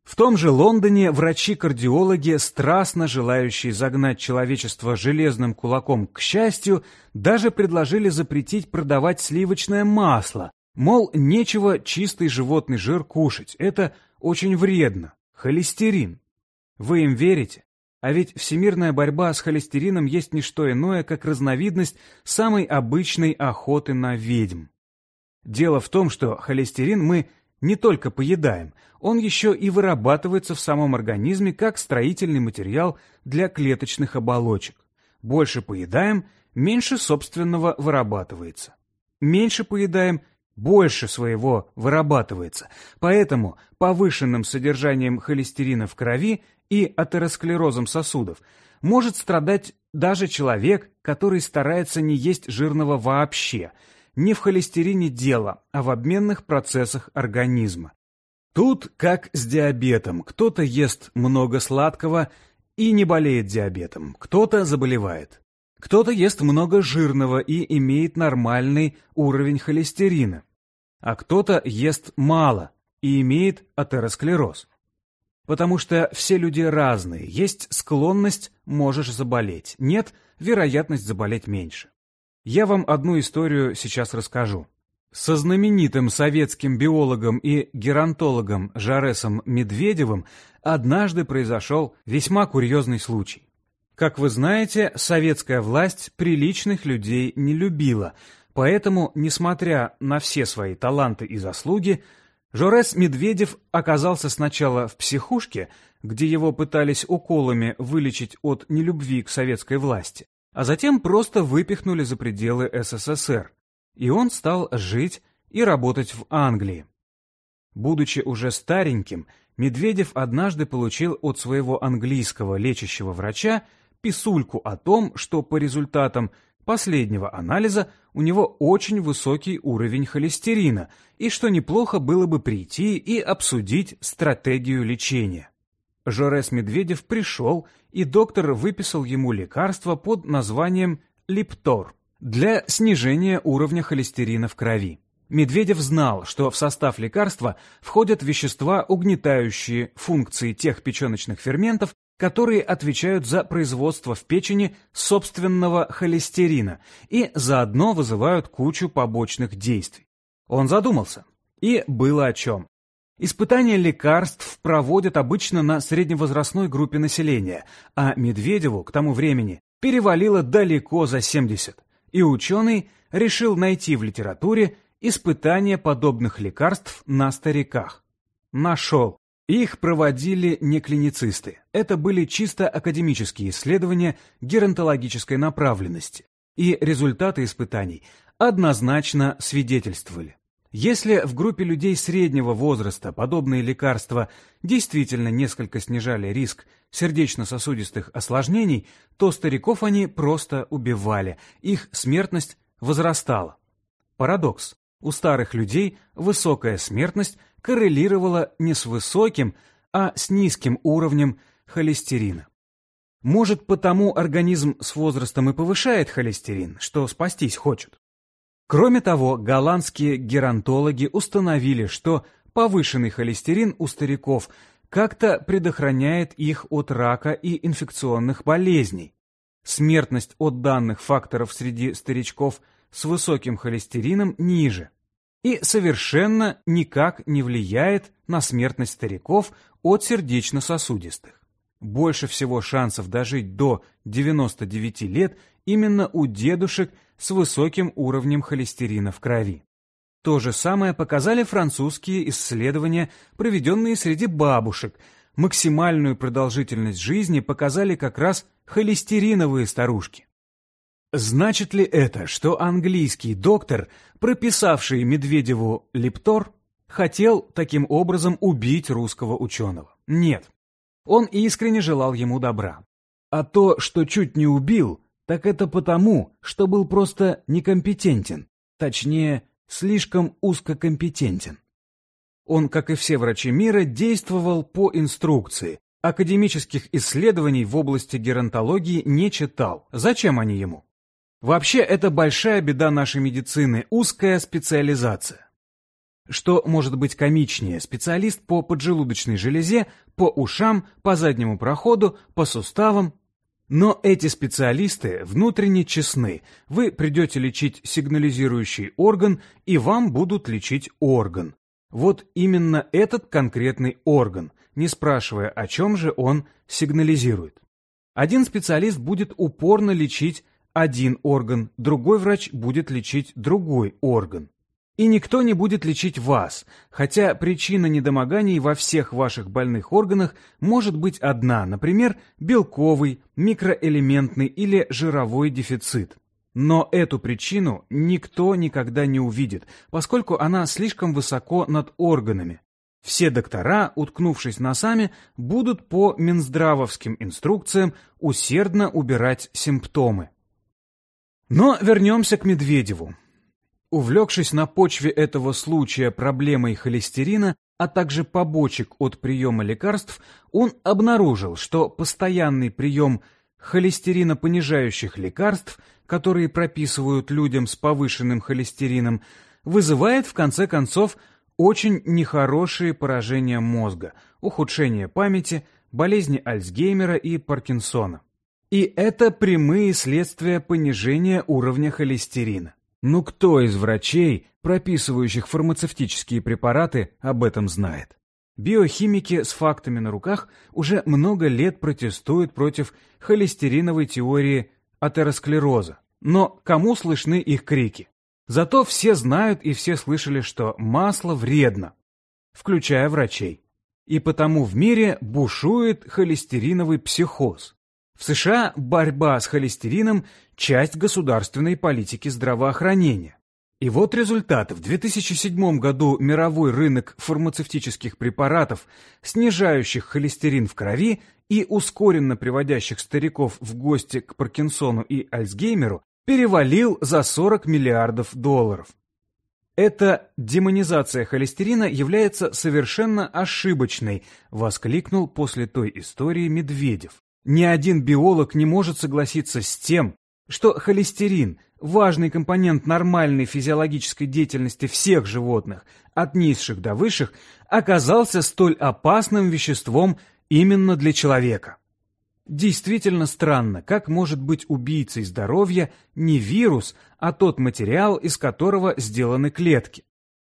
В том же Лондоне врачи-кардиологи, страстно желающие загнать человечество железным кулаком к счастью, даже предложили запретить продавать сливочное масло, мол, нечего чистый животный жир кушать, это очень вредно, холестерин. Вы им верите? А ведь всемирная борьба с холестерином есть не что иное, как разновидность самой обычной охоты на ведьм. Дело в том, что холестерин мы не только поедаем, он еще и вырабатывается в самом организме как строительный материал для клеточных оболочек. Больше поедаем, меньше собственного вырабатывается. Меньше поедаем, больше своего вырабатывается. Поэтому повышенным содержанием холестерина в крови и атеросклерозом сосудов может страдать даже человек, который старается не есть жирного вообще – не в холестерине дело, а в обменных процессах организма. Тут как с диабетом. Кто-то ест много сладкого и не болеет диабетом, кто-то заболевает. Кто-то ест много жирного и имеет нормальный уровень холестерина, а кто-то ест мало и имеет атеросклероз. Потому что все люди разные, есть склонность, можешь заболеть, нет, вероятность заболеть меньше. Я вам одну историю сейчас расскажу. Со знаменитым советским биологом и геронтологом Жаресом Медведевым однажды произошел весьма курьезный случай. Как вы знаете, советская власть приличных людей не любила, поэтому, несмотря на все свои таланты и заслуги, Жорес Медведев оказался сначала в психушке, где его пытались уколами вылечить от нелюбви к советской власти, а затем просто выпихнули за пределы СССР, и он стал жить и работать в Англии. Будучи уже стареньким, Медведев однажды получил от своего английского лечащего врача писульку о том, что по результатам последнего анализа у него очень высокий уровень холестерина и что неплохо было бы прийти и обсудить стратегию лечения. Жорес Медведев пришел, и доктор выписал ему лекарство под названием Липтор для снижения уровня холестерина в крови. Медведев знал, что в состав лекарства входят вещества, угнетающие функции тех печеночных ферментов, которые отвечают за производство в печени собственного холестерина и заодно вызывают кучу побочных действий. Он задумался. И было о чем. Испытания лекарств проводят обычно на средневозрастной группе населения, а Медведеву к тому времени перевалило далеко за 70, и ученый решил найти в литературе испытания подобных лекарств на стариках. Нашел. Их проводили не клиницисты. Это были чисто академические исследования геронтологической направленности. И результаты испытаний однозначно свидетельствовали. Если в группе людей среднего возраста подобные лекарства действительно несколько снижали риск сердечно-сосудистых осложнений, то стариков они просто убивали, их смертность возрастала. Парадокс. У старых людей высокая смертность коррелировала не с высоким, а с низким уровнем холестерина. Может, потому организм с возрастом и повышает холестерин, что спастись хочет? Кроме того, голландские геронтологи установили, что повышенный холестерин у стариков как-то предохраняет их от рака и инфекционных болезней. Смертность от данных факторов среди старичков с высоким холестерином ниже и совершенно никак не влияет на смертность стариков от сердечно-сосудистых. Больше всего шансов дожить до 99 лет именно у дедушек с высоким уровнем холестерина в крови. То же самое показали французские исследования, проведенные среди бабушек. Максимальную продолжительность жизни показали как раз холестериновые старушки. Значит ли это, что английский доктор, прописавший Медведеву лептор, хотел таким образом убить русского ученого? Нет. Он искренне желал ему добра. А то, что чуть не убил, так это потому, что был просто некомпетентен, точнее, слишком узкокомпетентен. Он, как и все врачи мира, действовал по инструкции. Академических исследований в области геронтологии не читал. Зачем они ему? Вообще, это большая беда нашей медицины – узкая специализация. Что может быть комичнее? Специалист по поджелудочной железе, по ушам, по заднему проходу, по суставам, но эти специалисты внутренне честны. Вы придете лечить сигнализирующий орган, и вам будут лечить орган. Вот именно этот конкретный орган, не спрашивая, о чем же он сигнализирует. Один специалист будет упорно лечить один орган, другой врач будет лечить другой орган. И никто не будет лечить вас, хотя причина недомоганий во всех ваших больных органах может быть одна, например, белковый, микроэлементный или жировой дефицит. Но эту причину никто никогда не увидит, поскольку она слишком высоко над органами. Все доктора, уткнувшись носами, будут по минздравовским инструкциям усердно убирать симптомы. Но вернемся к Медведеву. Увлекшись на почве этого случая проблемой холестерина, а также побочек от приема лекарств, он обнаружил, что постоянный прием холестеринопонижающих лекарств, которые прописывают людям с повышенным холестерином, вызывает в конце концов очень нехорошие поражения мозга, ухудшение памяти, болезни Альцгеймера и Паркинсона. И это прямые следствия понижения уровня холестерина. Ну кто из врачей, прописывающих фармацевтические препараты, об этом знает? Биохимики с фактами на руках уже много лет протестуют против холестериновой теории атеросклероза. Но кому слышны их крики? Зато все знают и все слышали, что масло вредно, включая врачей. И потому в мире бушует холестериновый психоз. В США борьба с холестерином – часть государственной политики здравоохранения. И вот результат. В 2007 году мировой рынок фармацевтических препаратов, снижающих холестерин в крови и ускоренно приводящих стариков в гости к Паркинсону и Альцгеймеру, перевалил за 40 миллиардов долларов. Эта демонизация холестерина является совершенно ошибочной, воскликнул после той истории Медведев. Ни один биолог не может согласиться с тем, что холестерин – важный компонент нормальной физиологической деятельности всех животных, от низших до высших, оказался столь опасным веществом именно для человека. Действительно странно, как может быть убийцей здоровья не вирус, а тот материал, из которого сделаны клетки.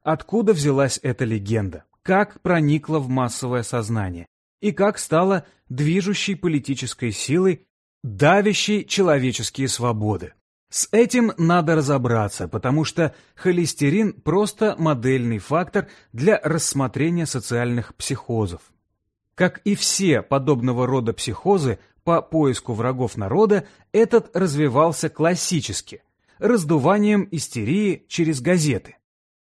Откуда взялась эта легенда? Как проникла в массовое сознание? И как стала движущей политической силой, давящей человеческие свободы. С этим надо разобраться, потому что холестерин просто модельный фактор для рассмотрения социальных психозов. Как и все подобного рода психозы по поиску врагов народа, этот развивался классически, раздуванием истерии через газеты.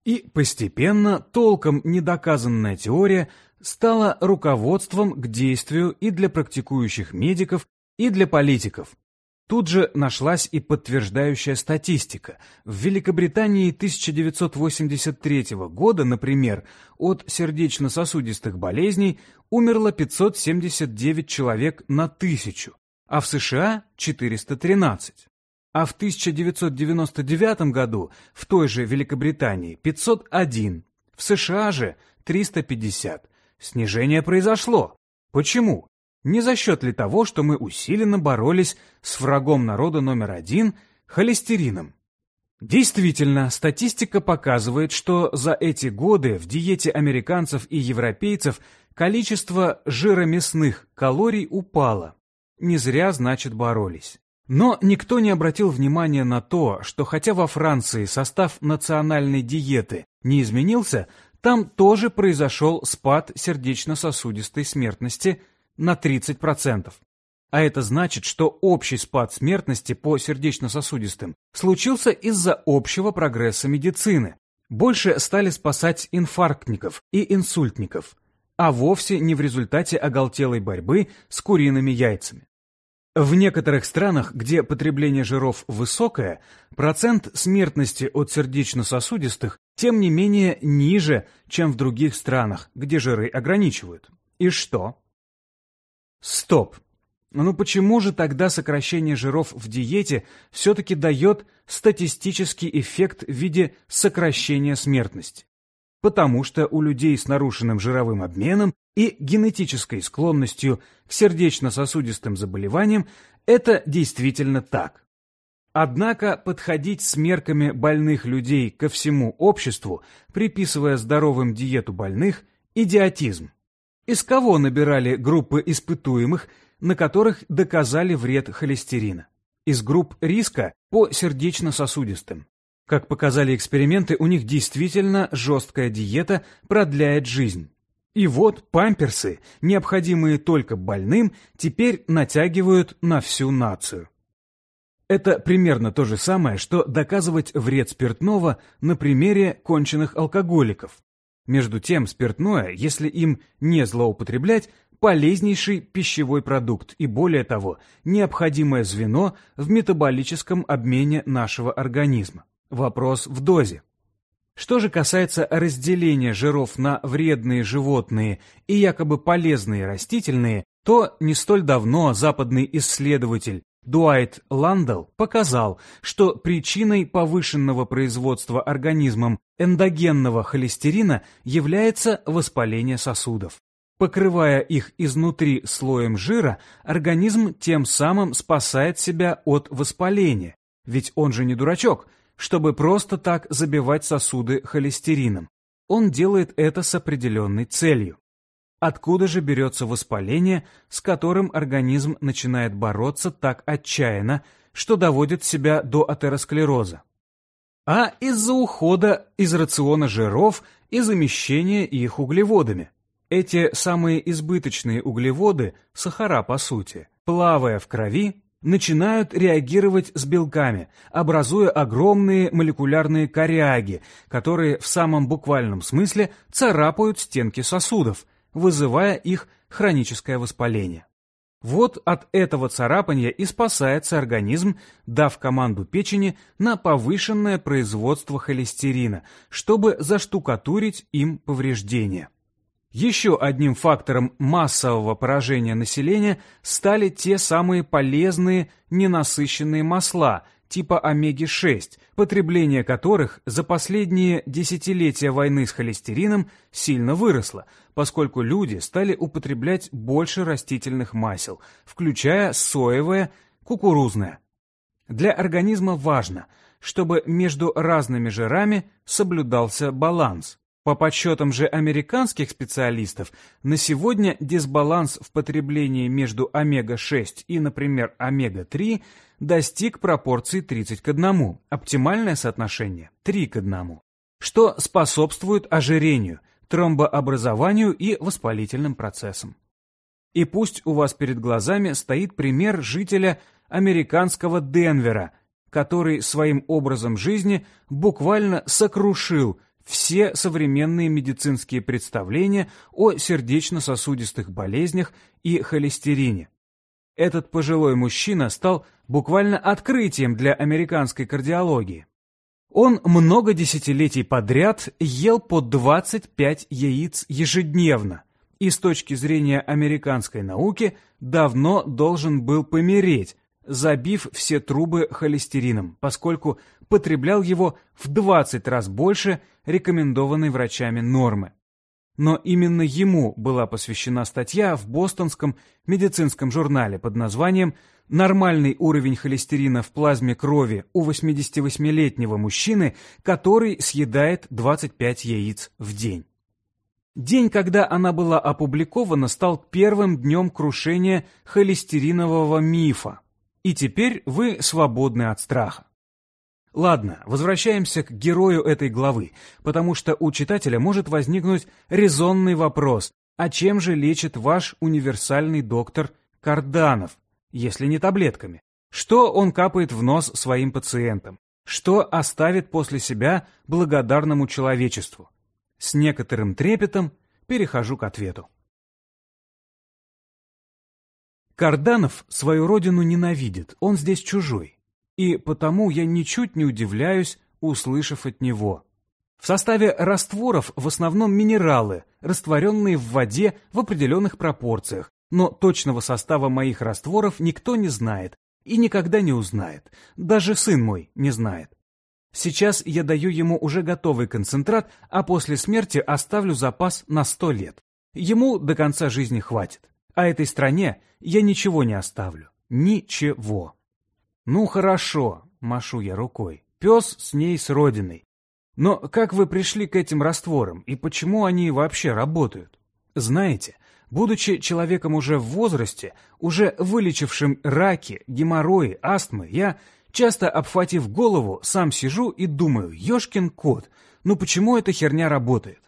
И постепенно толком недоказанная теория стала руководством к действию и для практикующих медиков, и для политиков. Тут же нашлась и подтверждающая статистика. В Великобритании 1983 года, например, от сердечно-сосудистых болезней умерло 579 человек на тысячу, а в США – 413. А в 1999 году в той же Великобритании 501, в США же 350. Снижение произошло. Почему? Не за счет ли того, что мы усиленно боролись с врагом народа номер один – холестерином? Действительно, статистика показывает, что за эти годы в диете американцев и европейцев количество жиромясных калорий упало. Не зря, значит, боролись. Но никто не обратил внимания на то, что хотя во Франции состав национальной диеты не изменился, там тоже произошел спад сердечно-сосудистой смертности – на 30%. А это значит, что общий спад смертности по сердечно-сосудистым случился из-за общего прогресса медицины. Больше стали спасать инфарктников и инсультников, а вовсе не в результате оголтелой борьбы с куриными яйцами. В некоторых странах, где потребление жиров высокое, процент смертности от сердечно-сосудистых тем не менее ниже, чем в других странах, где жиры ограничивают. И что? Стоп. Ну почему же тогда сокращение жиров в диете все-таки дает статистический эффект в виде сокращения смертности? Потому что у людей с нарушенным жировым обменом и генетической склонностью к сердечно-сосудистым заболеваниям это действительно так. Однако подходить с мерками больных людей ко всему обществу, приписывая здоровым диету больных – идиотизм. Из кого набирали группы испытуемых, на которых доказали вред холестерина? Из групп риска по сердечно-сосудистым. Как показали эксперименты, у них действительно жесткая диета продляет жизнь. И вот памперсы, необходимые только больным, теперь натягивают на всю нацию. Это примерно то же самое, что доказывать вред спиртного на примере конченых алкоголиков. Между тем, спиртное, если им не злоупотреблять, полезнейший пищевой продукт и, более того, необходимое звено в метаболическом обмене нашего организма. Вопрос в дозе. Что же касается разделения жиров на вредные животные и якобы полезные растительные, то не столь давно западный исследователь Дуайт Ландел показал, что причиной повышенного производства организмом эндогенного холестерина является воспаление сосудов. Покрывая их изнутри слоем жира, организм тем самым спасает себя от воспаления. Ведь он же не дурачок, чтобы просто так забивать сосуды холестерином. Он делает это с определенной целью. Откуда же берется воспаление, с которым организм начинает бороться так отчаянно, что доводит себя до атеросклероза? А из-за ухода из рациона жиров и замещения их углеводами. Эти самые избыточные углеводы, сахара по сути, плавая в крови, начинают реагировать с белками, образуя огромные молекулярные коряги, которые в самом буквальном смысле царапают стенки сосудов, вызывая их хроническое воспаление. Вот от этого царапания и спасается организм, дав команду печени на повышенное производство холестерина, чтобы заштукатурить им повреждения. Еще одним фактором массового поражения населения стали те самые полезные ненасыщенные масла, типа омеги-6, потребление которых за последние десятилетия войны с холестерином сильно выросло, поскольку люди стали употреблять больше растительных масел, включая соевое, кукурузное. Для организма важно, чтобы между разными жирами соблюдался баланс. По подсчетам же американских специалистов, на сегодня дисбаланс в потреблении между омега-6 и, например, омега-3 достиг пропорции 30 к 1, оптимальное соотношение 3 к 1, что способствует ожирению, тромбообразованию и воспалительным процессам. И пусть у вас перед глазами стоит пример жителя американского Денвера, который своим образом жизни буквально сокрушил все современные медицинские представления о сердечно-сосудистых болезнях и холестерине. Этот пожилой мужчина стал буквально открытием для американской кардиологии. Он много десятилетий подряд ел по 25 яиц ежедневно, и с точки зрения американской науки давно должен был помереть, забив все трубы холестерином, поскольку потреблял его в 20 раз больше рекомендованной врачами нормы. Но именно ему была посвящена статья в бостонском медицинском журнале под названием «Нормальный уровень холестерина в плазме крови у 88-летнего мужчины, который съедает 25 яиц в день». День, когда она была опубликована, стал первым днем крушения холестеринового мифа. И теперь вы свободны от страха. Ладно, возвращаемся к герою этой главы, потому что у читателя может возникнуть резонный вопрос, а чем же лечит ваш универсальный доктор Карданов, если не таблетками? Что он капает в нос своим пациентам? Что оставит после себя благодарному человечеству? С некоторым трепетом перехожу к ответу. Карданов свою родину ненавидит, он здесь чужой и потому я ничуть не удивляюсь, услышав от него. В составе растворов в основном минералы, растворенные в воде в определенных пропорциях, но точного состава моих растворов никто не знает и никогда не узнает. Даже сын мой не знает. Сейчас я даю ему уже готовый концентрат, а после смерти оставлю запас на сто лет. Ему до конца жизни хватит. А этой стране я ничего не оставлю. Ничего. «Ну хорошо», — машу я рукой, — «пес с ней с родиной. Но как вы пришли к этим растворам и почему они вообще работают? Знаете, будучи человеком уже в возрасте, уже вылечившим раки, геморрои, астмы, я, часто обхватив голову, сам сижу и думаю, ёшкин кот, ну почему эта херня работает?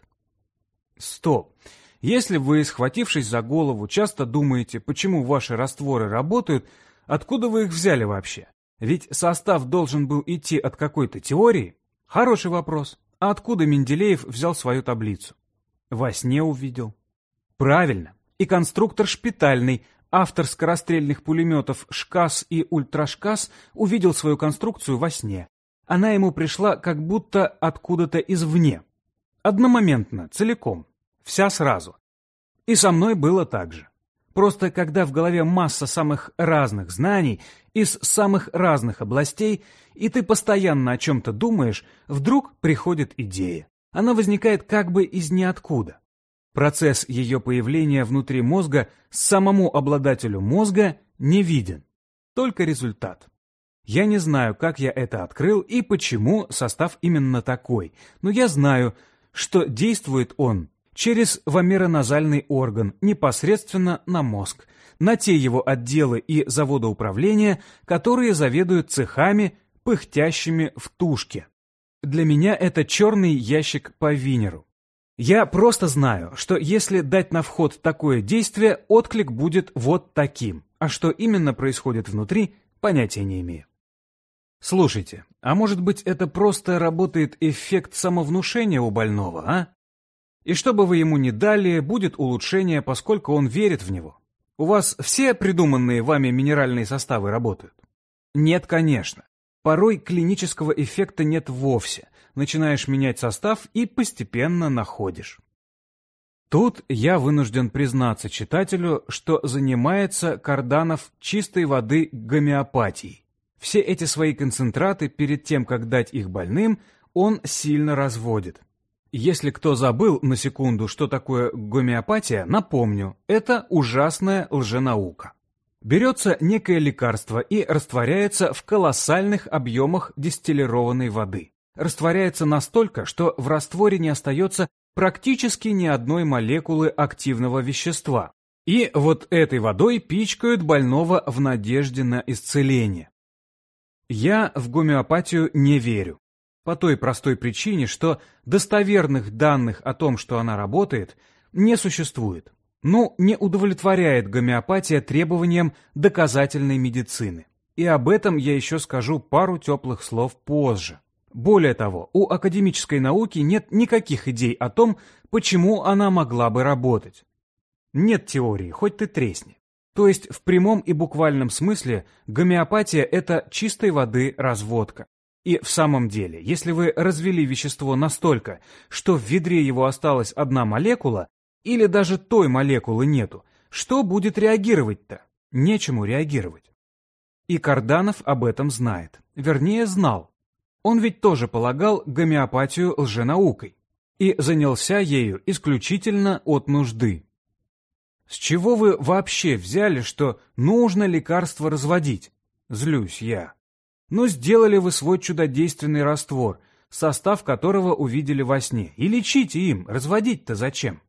Стоп. Если вы, схватившись за голову, часто думаете, почему ваши растворы работают, Откуда вы их взяли вообще? Ведь состав должен был идти от какой-то теории. Хороший вопрос. А откуда Менделеев взял свою таблицу? Во сне увидел. Правильно. И конструктор шпитальный, автор скорострельных пулеметов «Шкас» и «Ультрашкас» увидел свою конструкцию во сне. Она ему пришла как будто откуда-то извне. Одномоментно, целиком. Вся сразу. И со мной было так же. Просто когда в голове масса самых разных знаний из самых разных областей, и ты постоянно о чем-то думаешь, вдруг приходит идея. Она возникает как бы из ниоткуда. Процесс ее появления внутри мозга самому обладателю мозга не виден. Только результат. Я не знаю, как я это открыл и почему состав именно такой, но я знаю, что действует он через вомероназальный орган непосредственно на мозг, на те его отделы и заводы управления, которые заведуют цехами, пыхтящими в тушке. Для меня это черный ящик по Винеру. Я просто знаю, что если дать на вход такое действие, отклик будет вот таким, а что именно происходит внутри, понятия не имею. Слушайте, а может быть это просто работает эффект самовнушения у больного, а? И что бы вы ему ни дали, будет улучшение, поскольку он верит в него. У вас все придуманные вами минеральные составы работают? Нет, конечно. Порой клинического эффекта нет вовсе. Начинаешь менять состав и постепенно находишь. Тут я вынужден признаться читателю, что занимается Карданов чистой воды гомеопатией. Все эти свои концентраты перед тем, как дать их больным, он сильно разводит. Если кто забыл на секунду, что такое гомеопатия, напомню, это ужасная лженаука. Берется некое лекарство и растворяется в колоссальных объемах дистиллированной воды. Растворяется настолько, что в растворе не остается практически ни одной молекулы активного вещества. И вот этой водой пичкают больного в надежде на исцеление. Я в гомеопатию не верю. По той простой причине, что достоверных данных о том, что она работает, не существует. Ну, не удовлетворяет гомеопатия требованиям доказательной медицины. И об этом я еще скажу пару теплых слов позже. Более того, у академической науки нет никаких идей о том, почему она могла бы работать. Нет теории, хоть ты тресни. То есть в прямом и буквальном смысле гомеопатия – это чистой воды разводка. И в самом деле, если вы развели вещество настолько, что в ведре его осталась одна молекула, или даже той молекулы нету, что будет реагировать-то? Нечему реагировать. И Карданов об этом знает. Вернее, знал. Он ведь тоже полагал гомеопатию лженаукой и занялся ею исключительно от нужды. С чего вы вообще взяли, что нужно лекарство разводить? Злюсь я. Ну, сделали вы свой чудодейственный раствор, состав которого увидели во сне, и лечите им, разводить-то зачем?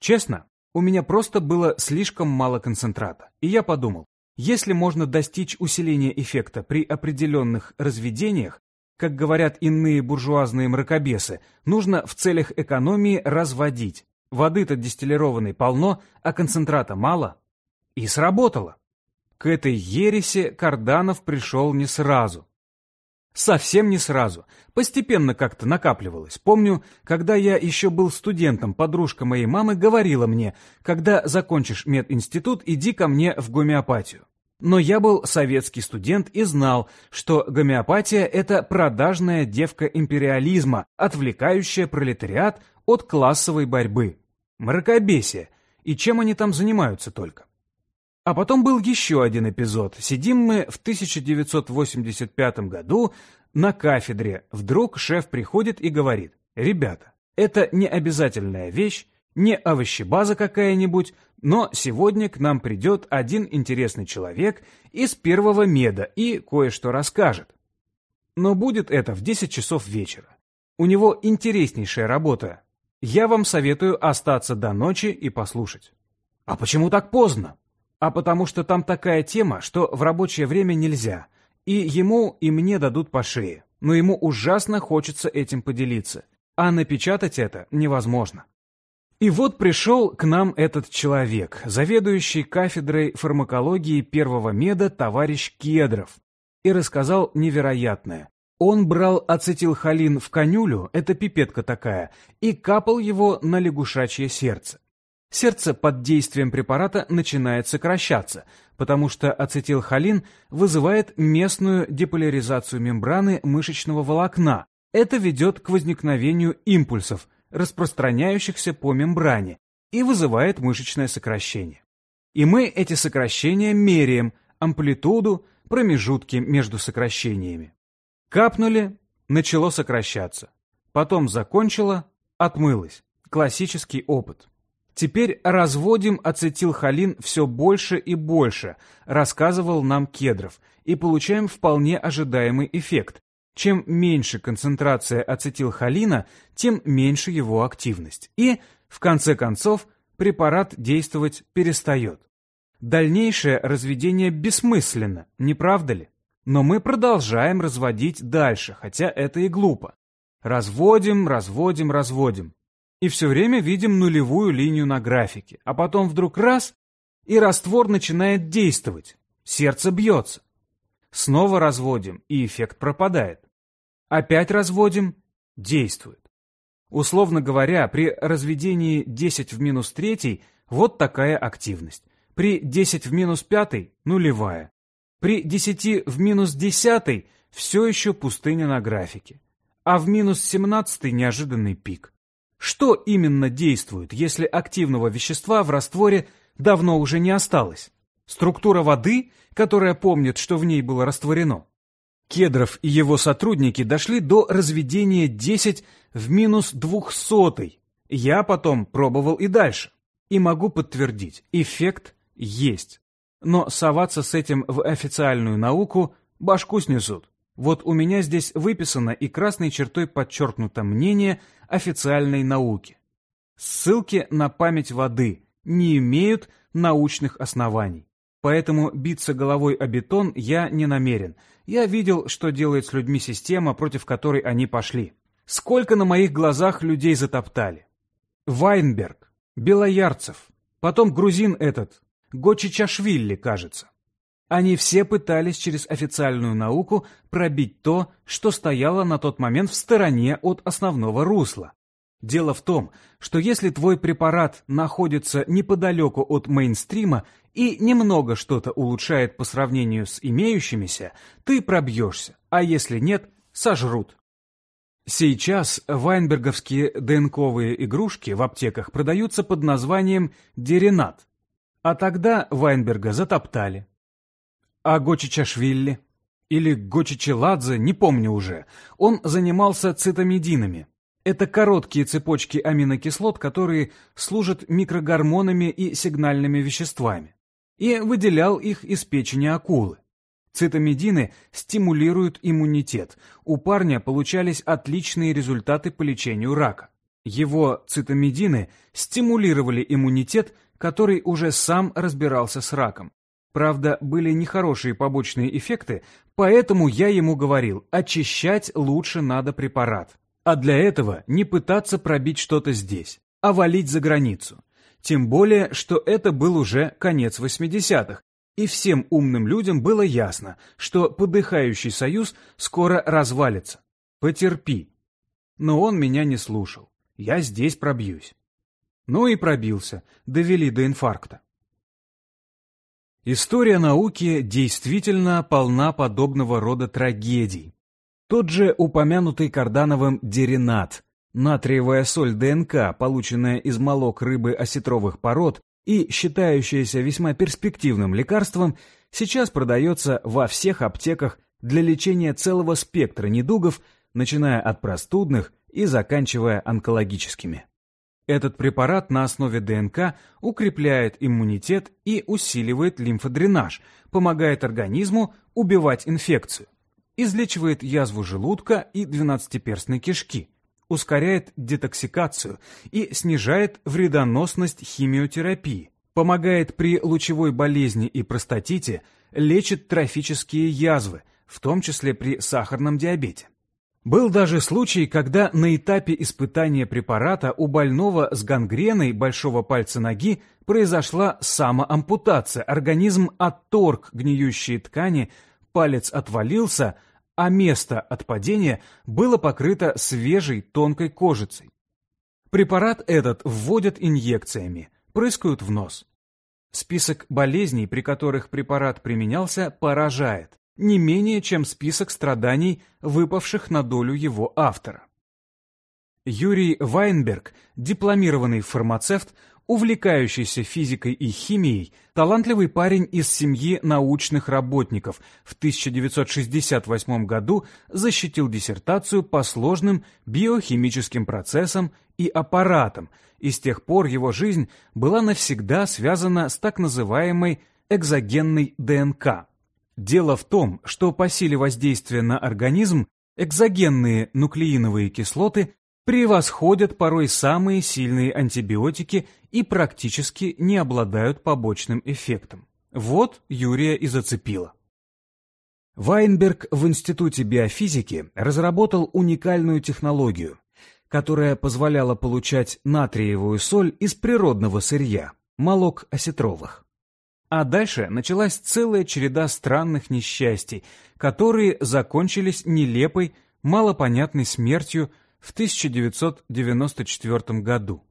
Честно, у меня просто было слишком мало концентрата, и я подумал, если можно достичь усиления эффекта при определенных разведениях, как говорят иные буржуазные мракобесы, нужно в целях экономии разводить. Воды-то дистиллированной полно, а концентрата мало. И сработало. К этой ереси Карданов пришел не сразу. Совсем не сразу. Постепенно как-то накапливалось. Помню, когда я еще был студентом, подружка моей мамы говорила мне, когда закончишь мединститут, иди ко мне в гомеопатию. Но я был советский студент и знал, что гомеопатия – это продажная девка империализма, отвлекающая пролетариат от классовой борьбы. Мракобесие. И чем они там занимаются только? А потом был еще один эпизод. Сидим мы в 1985 году на кафедре. Вдруг шеф приходит и говорит, «Ребята, это не обязательная вещь, не овощебаза какая-нибудь, но сегодня к нам придет один интересный человек из первого меда и кое-что расскажет. Но будет это в 10 часов вечера. У него интереснейшая работа. Я вам советую остаться до ночи и послушать. А почему так поздно? А потому что там такая тема, что в рабочее время нельзя. И ему, и мне дадут по шее. Но ему ужасно хочется этим поделиться. А напечатать это невозможно. И вот пришел к нам этот человек, заведующий кафедрой фармакологии первого меда товарищ Кедров, и рассказал невероятное. Он брал ацетилхолин в конюлю, это пипетка такая, и капал его на лягушачье сердце. Сердце под действием препарата начинает сокращаться, потому что ацетилхолин вызывает местную деполяризацию мембраны мышечного волокна. Это ведет к возникновению импульсов, распространяющихся по мембране, и вызывает мышечное сокращение. И мы эти сокращения меряем, амплитуду, промежутки между сокращениями. Капнули, начало сокращаться. Потом закончило, отмылось. Классический опыт. Теперь разводим ацетилхолин все больше и больше, рассказывал нам Кедров, и получаем вполне ожидаемый эффект. Чем меньше концентрация ацетилхолина, тем меньше его активность. И, в конце концов, препарат действовать перестает. Дальнейшее разведение бессмысленно, не правда ли? Но мы продолжаем разводить дальше, хотя это и глупо. Разводим, разводим, разводим. И все время видим нулевую линию на графике. А потом вдруг раз, и раствор начинает действовать. Сердце бьется. Снова разводим, и эффект пропадает. Опять разводим, действует. Условно говоря, при разведении 10 в минус 3 вот такая активность. При 10 в минус 5 нулевая. При 10 в минус 10 все еще пустыня на графике. А в минус 17 неожиданный пик. Что именно действует, если активного вещества в растворе давно уже не осталось? Структура воды, которая помнит, что в ней было растворено? Кедров и его сотрудники дошли до разведения 10 в минус 200. Я потом пробовал и дальше. И могу подтвердить, эффект есть. Но соваться с этим в официальную науку башку снесут. Вот у меня здесь выписано и красной чертой подчеркнуто мнение официальной науки. Ссылки на память воды не имеют научных оснований. Поэтому биться головой о бетон я не намерен. Я видел, что делает с людьми система, против которой они пошли. Сколько на моих глазах людей затоптали. Вайнберг, Белоярцев, потом грузин этот, Гочичашвили, кажется. Они все пытались через официальную науку пробить то, что стояло на тот момент в стороне от основного русла. Дело в том, что если твой препарат находится неподалеку от мейнстрима и немного что-то улучшает по сравнению с имеющимися, ты пробьешься, а если нет, сожрут. Сейчас вайнберговские ДНКовые игрушки в аптеках продаются под названием Деринат, а тогда Вайнберга затоптали. А Гочичашвили или Гочичеладзе, не помню уже, он занимался цитомединами. Это короткие цепочки аминокислот, которые служат микрогормонами и сигнальными веществами. И выделял их из печени акулы. Цитомедины стимулируют иммунитет. У парня получались отличные результаты по лечению рака. Его цитомедины стимулировали иммунитет, который уже сам разбирался с раком. Правда, были нехорошие побочные эффекты, поэтому я ему говорил, очищать лучше надо препарат. А для этого не пытаться пробить что-то здесь, а валить за границу. Тем более, что это был уже конец 80-х, и всем умным людям было ясно, что подыхающий союз скоро развалится. Потерпи. Но он меня не слушал. Я здесь пробьюсь. Ну и пробился, довели до инфаркта. История науки действительно полна подобного рода трагедий. Тот же упомянутый Кардановым деринат, натриевая соль ДНК, полученная из молок рыбы осетровых пород и считающаяся весьма перспективным лекарством, сейчас продается во всех аптеках для лечения целого спектра недугов, начиная от простудных и заканчивая онкологическими. Этот препарат на основе ДНК укрепляет иммунитет и усиливает лимфодренаж, помогает организму убивать инфекцию, излечивает язву желудка и двенадцатиперстной кишки, ускоряет детоксикацию и снижает вредоносность химиотерапии, помогает при лучевой болезни и простатите, лечит трофические язвы, в том числе при сахарном диабете. Был даже случай, когда на этапе испытания препарата у больного с гангреной большого пальца ноги произошла самоампутация, организм отторг гниющие ткани, палец отвалился, а место от падения было покрыто свежей тонкой кожицей. Препарат этот вводят инъекциями, прыскают в нос. Список болезней, при которых препарат применялся, поражает не менее чем список страданий, выпавших на долю его автора. Юрий Вайнберг, дипломированный фармацевт, увлекающийся физикой и химией, талантливый парень из семьи научных работников, в 1968 году защитил диссертацию по сложным биохимическим процессам и аппаратам, и с тех пор его жизнь была навсегда связана с так называемой экзогенной ДНК. Дело в том, что по силе воздействия на организм экзогенные нуклеиновые кислоты превосходят порой самые сильные антибиотики и практически не обладают побочным эффектом. Вот Юрия и зацепило. Вайнберг в Институте биофизики разработал уникальную технологию, которая позволяла получать натриевую соль из природного сырья, молок осетровых. А дальше началась целая череда странных несчастий, которые закончились нелепой, малопонятной смертью в 1994 году.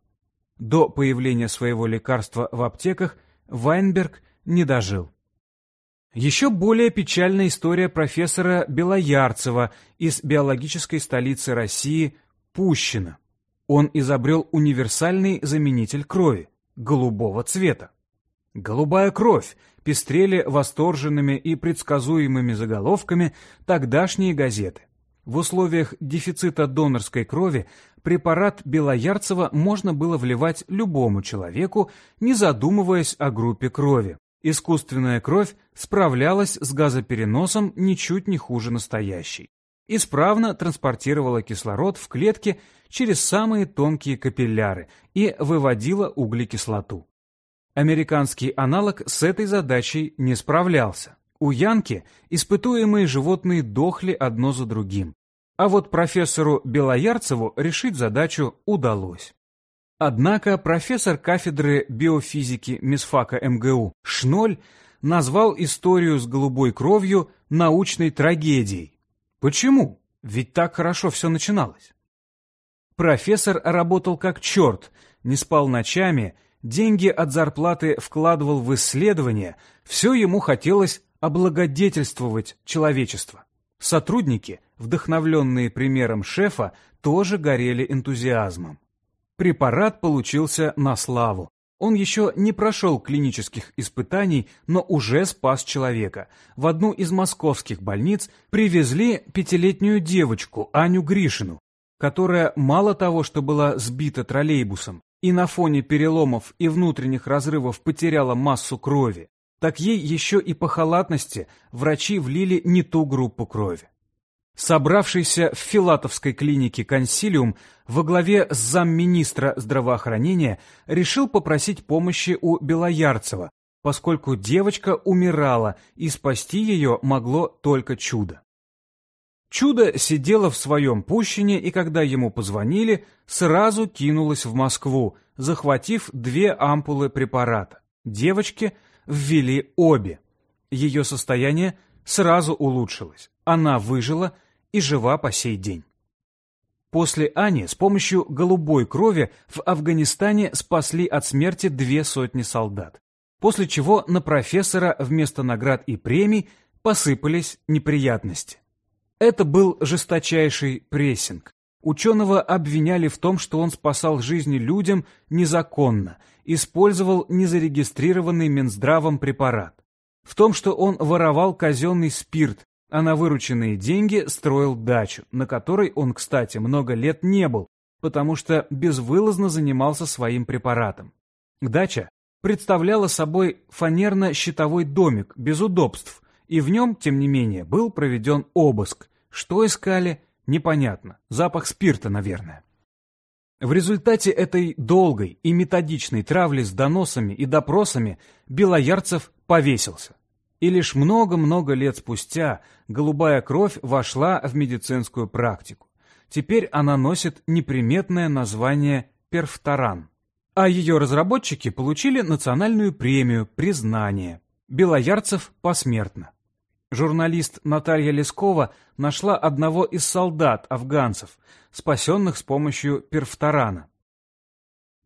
До появления своего лекарства в аптеках Вайнберг не дожил. Еще более печальная история профессора Белоярцева из биологической столицы России Пущина. Он изобрел универсальный заменитель крови, голубого цвета. «Голубая кровь» пестрели восторженными и предсказуемыми заголовками тогдашние газеты. В условиях дефицита донорской крови препарат Белоярцева можно было вливать любому человеку, не задумываясь о группе крови. Искусственная кровь справлялась с газопереносом ничуть не хуже настоящей. Исправно транспортировала кислород в клетке через самые тонкие капилляры и выводила углекислоту. Американский аналог с этой задачей не справлялся. У Янки испытуемые животные дохли одно за другим. А вот профессору Белоярцеву решить задачу удалось. Однако профессор кафедры биофизики МИСФАКа МГУ Шноль назвал историю с голубой кровью научной трагедией. Почему? Ведь так хорошо все начиналось. Профессор работал как черт, не спал ночами, деньги от зарплаты вкладывал в исследования, все ему хотелось облагодетельствовать человечество. Сотрудники, вдохновленные примером шефа, тоже горели энтузиазмом. Препарат получился на славу. Он еще не прошел клинических испытаний, но уже спас человека. В одну из московских больниц привезли пятилетнюю девочку Аню Гришину, которая мало того, что была сбита троллейбусом и на фоне переломов и внутренних разрывов потеряла массу крови, так ей еще и по халатности врачи влили не ту группу крови. Собравшийся в Филатовской клинике консилиум во главе с замминистра здравоохранения решил попросить помощи у Белоярцева, поскольку девочка умирала, и спасти ее могло только чудо. Чудо сидела в своем пущине, и когда ему позвонили, сразу кинулась в Москву, захватив две ампулы препарата. Девочке ввели обе. Ее состояние сразу улучшилось. Она выжила и жива по сей день. После Ани с помощью голубой крови в Афганистане спасли от смерти две сотни солдат, после чего на профессора вместо наград и премий посыпались неприятности. Это был жесточайший прессинг. Ученого обвиняли в том, что он спасал жизни людям незаконно, использовал незарегистрированный Минздравом препарат. В том, что он воровал казенный спирт, а на вырученные деньги строил дачу, на которой он, кстати, много лет не был, потому что безвылазно занимался своим препаратом. Дача представляла собой фанерно-щитовой домик без удобств, и в нем, тем не менее, был проведен обыск. Что искали, непонятно. Запах спирта, наверное. В результате этой долгой и методичной травли с доносами и допросами Белоярцев повесился и лишь много-много лет спустя голубая кровь вошла в медицинскую практику. Теперь она носит неприметное название перфторан. А ее разработчики получили национальную премию «Признание». Белоярцев посмертно. Журналист Наталья Лескова нашла одного из солдат-афганцев, спасенных с помощью перфторана.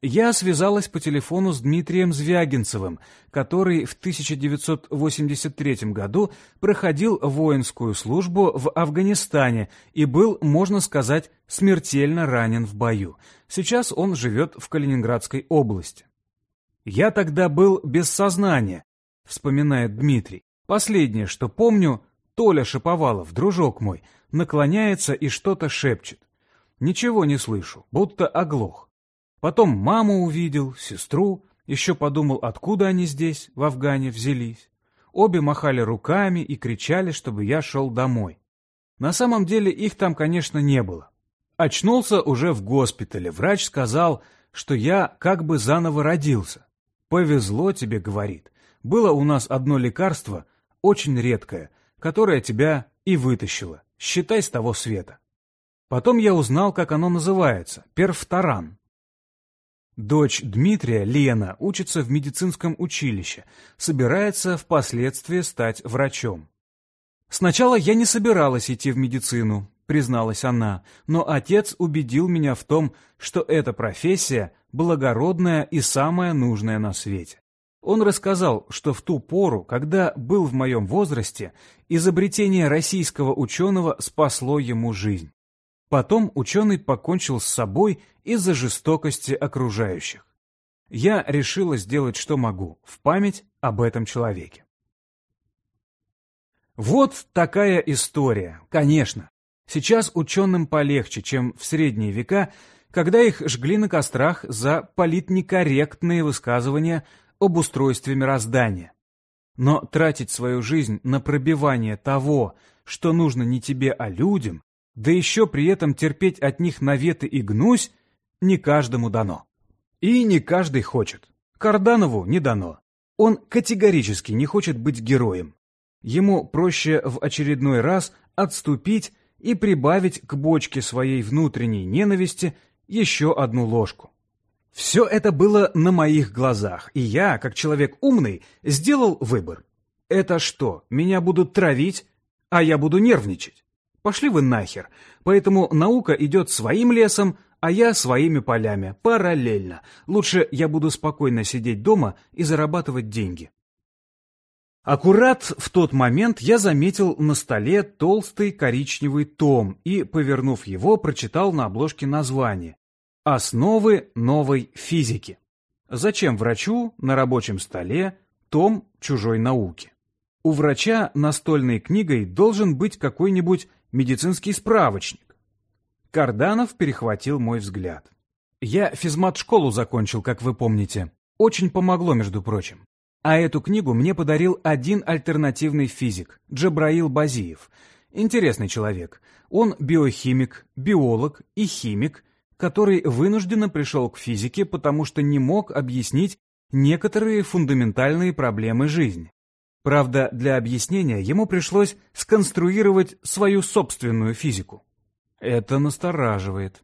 Я связалась по телефону с Дмитрием Звягинцевым, который в 1983 году проходил воинскую службу в Афганистане и был, можно сказать, смертельно ранен в бою. Сейчас он живет в Калининградской области. «Я тогда был без сознания», — вспоминает Дмитрий. «Последнее, что помню, Толя Шаповалов, дружок мой, наклоняется и что-то шепчет. Ничего не слышу, будто оглох. Потом маму увидел, сестру, еще подумал, откуда они здесь, в Афгане, взялись. Обе махали руками и кричали, чтобы я шел домой. На самом деле их там, конечно, не было. Очнулся уже в госпитале. Врач сказал, что я как бы заново родился. «Повезло тебе», — говорит. «Было у нас одно лекарство, очень редкое, которое тебя и вытащило. Считай с того света». Потом я узнал, как оно называется — перфторан. Дочь Дмитрия, Лена, учится в медицинском училище, собирается впоследствии стать врачом. «Сначала я не собиралась идти в медицину», — призналась она, «но отец убедил меня в том, что эта профессия благородная и самая нужная на свете. Он рассказал, что в ту пору, когда был в моем возрасте, изобретение российского ученого спасло ему жизнь. Потом ученый покончил с собой из-за жестокости окружающих. Я решила сделать, что могу, в память об этом человеке. Вот такая история, конечно. Сейчас ученым полегче, чем в средние века, когда их жгли на кострах за политнекорректные высказывания об устройстве мироздания. Но тратить свою жизнь на пробивание того, что нужно не тебе, а людям, да еще при этом терпеть от них наветы и гнусь, не каждому дано. И не каждый хочет. Карданову не дано. Он категорически не хочет быть героем. Ему проще в очередной раз отступить и прибавить к бочке своей внутренней ненависти еще одну ложку. Все это было на моих глазах, и я, как человек умный, сделал выбор. Это что, меня будут травить, а я буду нервничать? Пошли вы нахер. Поэтому наука идет своим лесом, а я своими полями, параллельно. Лучше я буду спокойно сидеть дома и зарабатывать деньги. Аккурат в тот момент я заметил на столе толстый коричневый том и, повернув его, прочитал на обложке название «Основы новой физики». Зачем врачу на рабочем столе том чужой науки? У врача настольной книгой должен быть какой-нибудь медицинский справочник. Карданов перехватил мой взгляд. Я физмат-школу закончил, как вы помните. Очень помогло, между прочим. А эту книгу мне подарил один альтернативный физик, Джабраил Базиев. Интересный человек. Он биохимик, биолог и химик, который вынужденно пришел к физике, потому что не мог объяснить некоторые фундаментальные проблемы жизни. Правда, для объяснения ему пришлось сконструировать свою собственную физику. Это настораживает.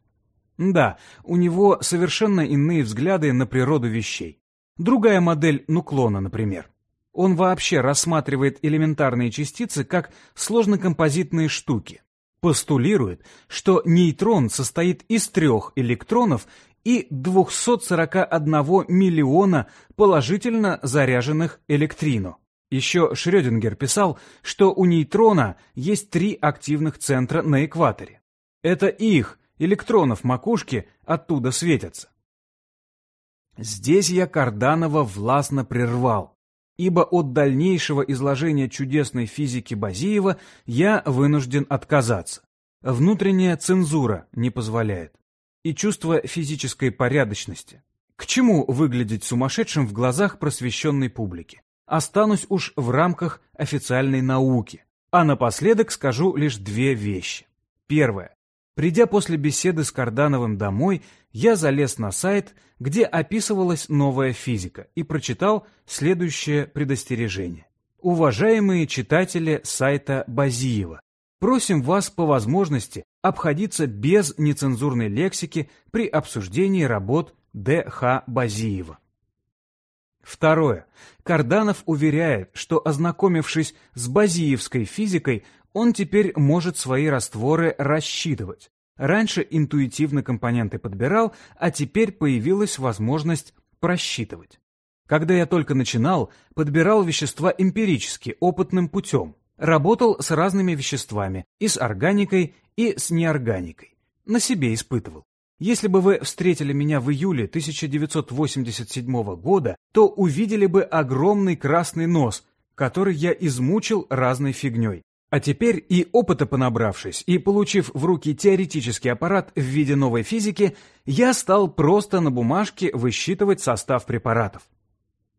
Да, у него совершенно иные взгляды на природу вещей. Другая модель нуклона, например. Он вообще рассматривает элементарные частицы как сложнокомпозитные штуки. Постулирует, что нейтрон состоит из трех электронов и 241 миллиона положительно заряженных электрино. Еще Шрёдингер писал, что у нейтрона есть три активных центра на экваторе. Это их, электронов макушки, оттуда светятся. Здесь я Карданова властно прервал, ибо от дальнейшего изложения чудесной физики Базиева я вынужден отказаться. Внутренняя цензура не позволяет. И чувство физической порядочности. К чему выглядеть сумасшедшим в глазах просвещенной публики? Останусь уж в рамках официальной науки. А напоследок скажу лишь две вещи. Первое. Придя после беседы с Кардановым домой, я залез на сайт, где описывалась новая физика, и прочитал следующее предостережение. Уважаемые читатели сайта Базиева, просим вас по возможности обходиться без нецензурной лексики при обсуждении работ Д.Х. Базиева. Второе. Карданов уверяет, что, ознакомившись с базиевской физикой, он теперь может свои растворы рассчитывать. Раньше интуитивно компоненты подбирал, а теперь появилась возможность просчитывать. Когда я только начинал, подбирал вещества эмпирически, опытным путем. Работал с разными веществами, и с органикой, и с неорганикой. На себе испытывал. Если бы вы встретили меня в июле 1987 года, то увидели бы огромный красный нос, который я измучил разной фигней. А теперь и опыта понабравшись, и получив в руки теоретический аппарат в виде новой физики, я стал просто на бумажке высчитывать состав препаратов.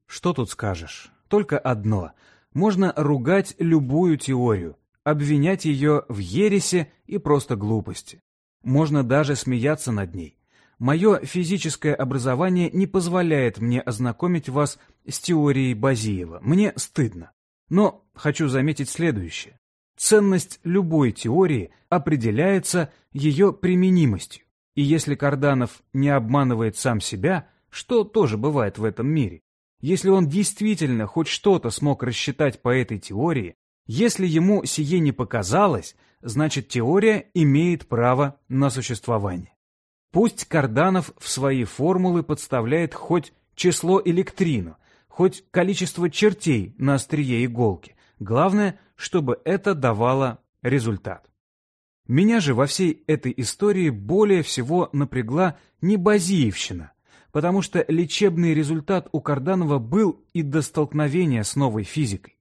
Что тут скажешь? Только одно. Можно ругать любую теорию, обвинять ее в ересе и просто глупости. Можно даже смеяться над ней. Мое физическое образование не позволяет мне ознакомить вас с теорией Базиева. Мне стыдно. Но хочу заметить следующее. Ценность любой теории определяется ее применимостью. И если Карданов не обманывает сам себя, что тоже бывает в этом мире, если он действительно хоть что-то смог рассчитать по этой теории, если ему сие не показалось, значит теория имеет право на существование. Пусть Карданов в свои формулы подставляет хоть число электрину, хоть количество чертей на острие иголки. Главное, чтобы это давало результат. Меня же во всей этой истории более всего напрягла не Базиевщина, потому что лечебный результат у Карданова был и до столкновения с новой физикой.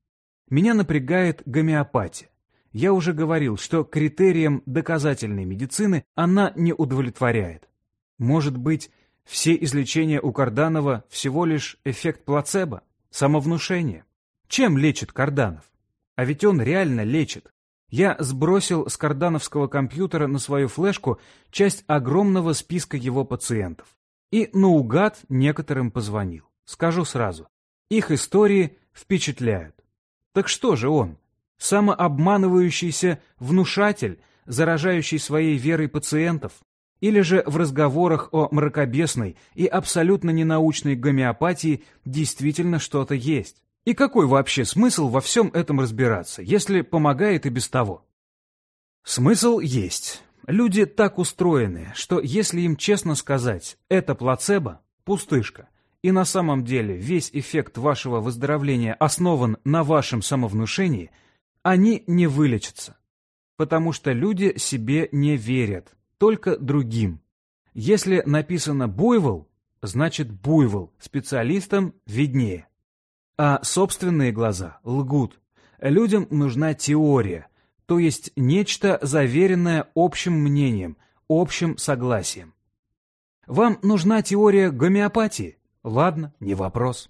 Меня напрягает гомеопатия. Я уже говорил, что критериям доказательной медицины она не удовлетворяет. Может быть, все излечения у Карданова всего лишь эффект плацебо, самовнушение? Чем лечит Карданов? А ведь он реально лечит. Я сбросил с кардановского компьютера на свою флешку часть огромного списка его пациентов. И наугад некоторым позвонил. Скажу сразу. Их истории впечатляют. Так что же он? Самообманывающийся внушатель, заражающий своей верой пациентов? Или же в разговорах о мракобесной и абсолютно ненаучной гомеопатии действительно что-то есть? И какой вообще смысл во всем этом разбираться, если помогает и без того? Смысл есть. Люди так устроены, что если им честно сказать «это плацебо», пустышка, и на самом деле весь эффект вашего выздоровления основан на вашем самовнушении, они не вылечатся. Потому что люди себе не верят, только другим. Если написано «буйвол», значит «буйвол», специалистам виднее. А собственные глаза лгут. Людям нужна теория, то есть нечто заверенное общим мнением, общим согласием. Вам нужна теория гомеопатии? Ладно, не вопрос.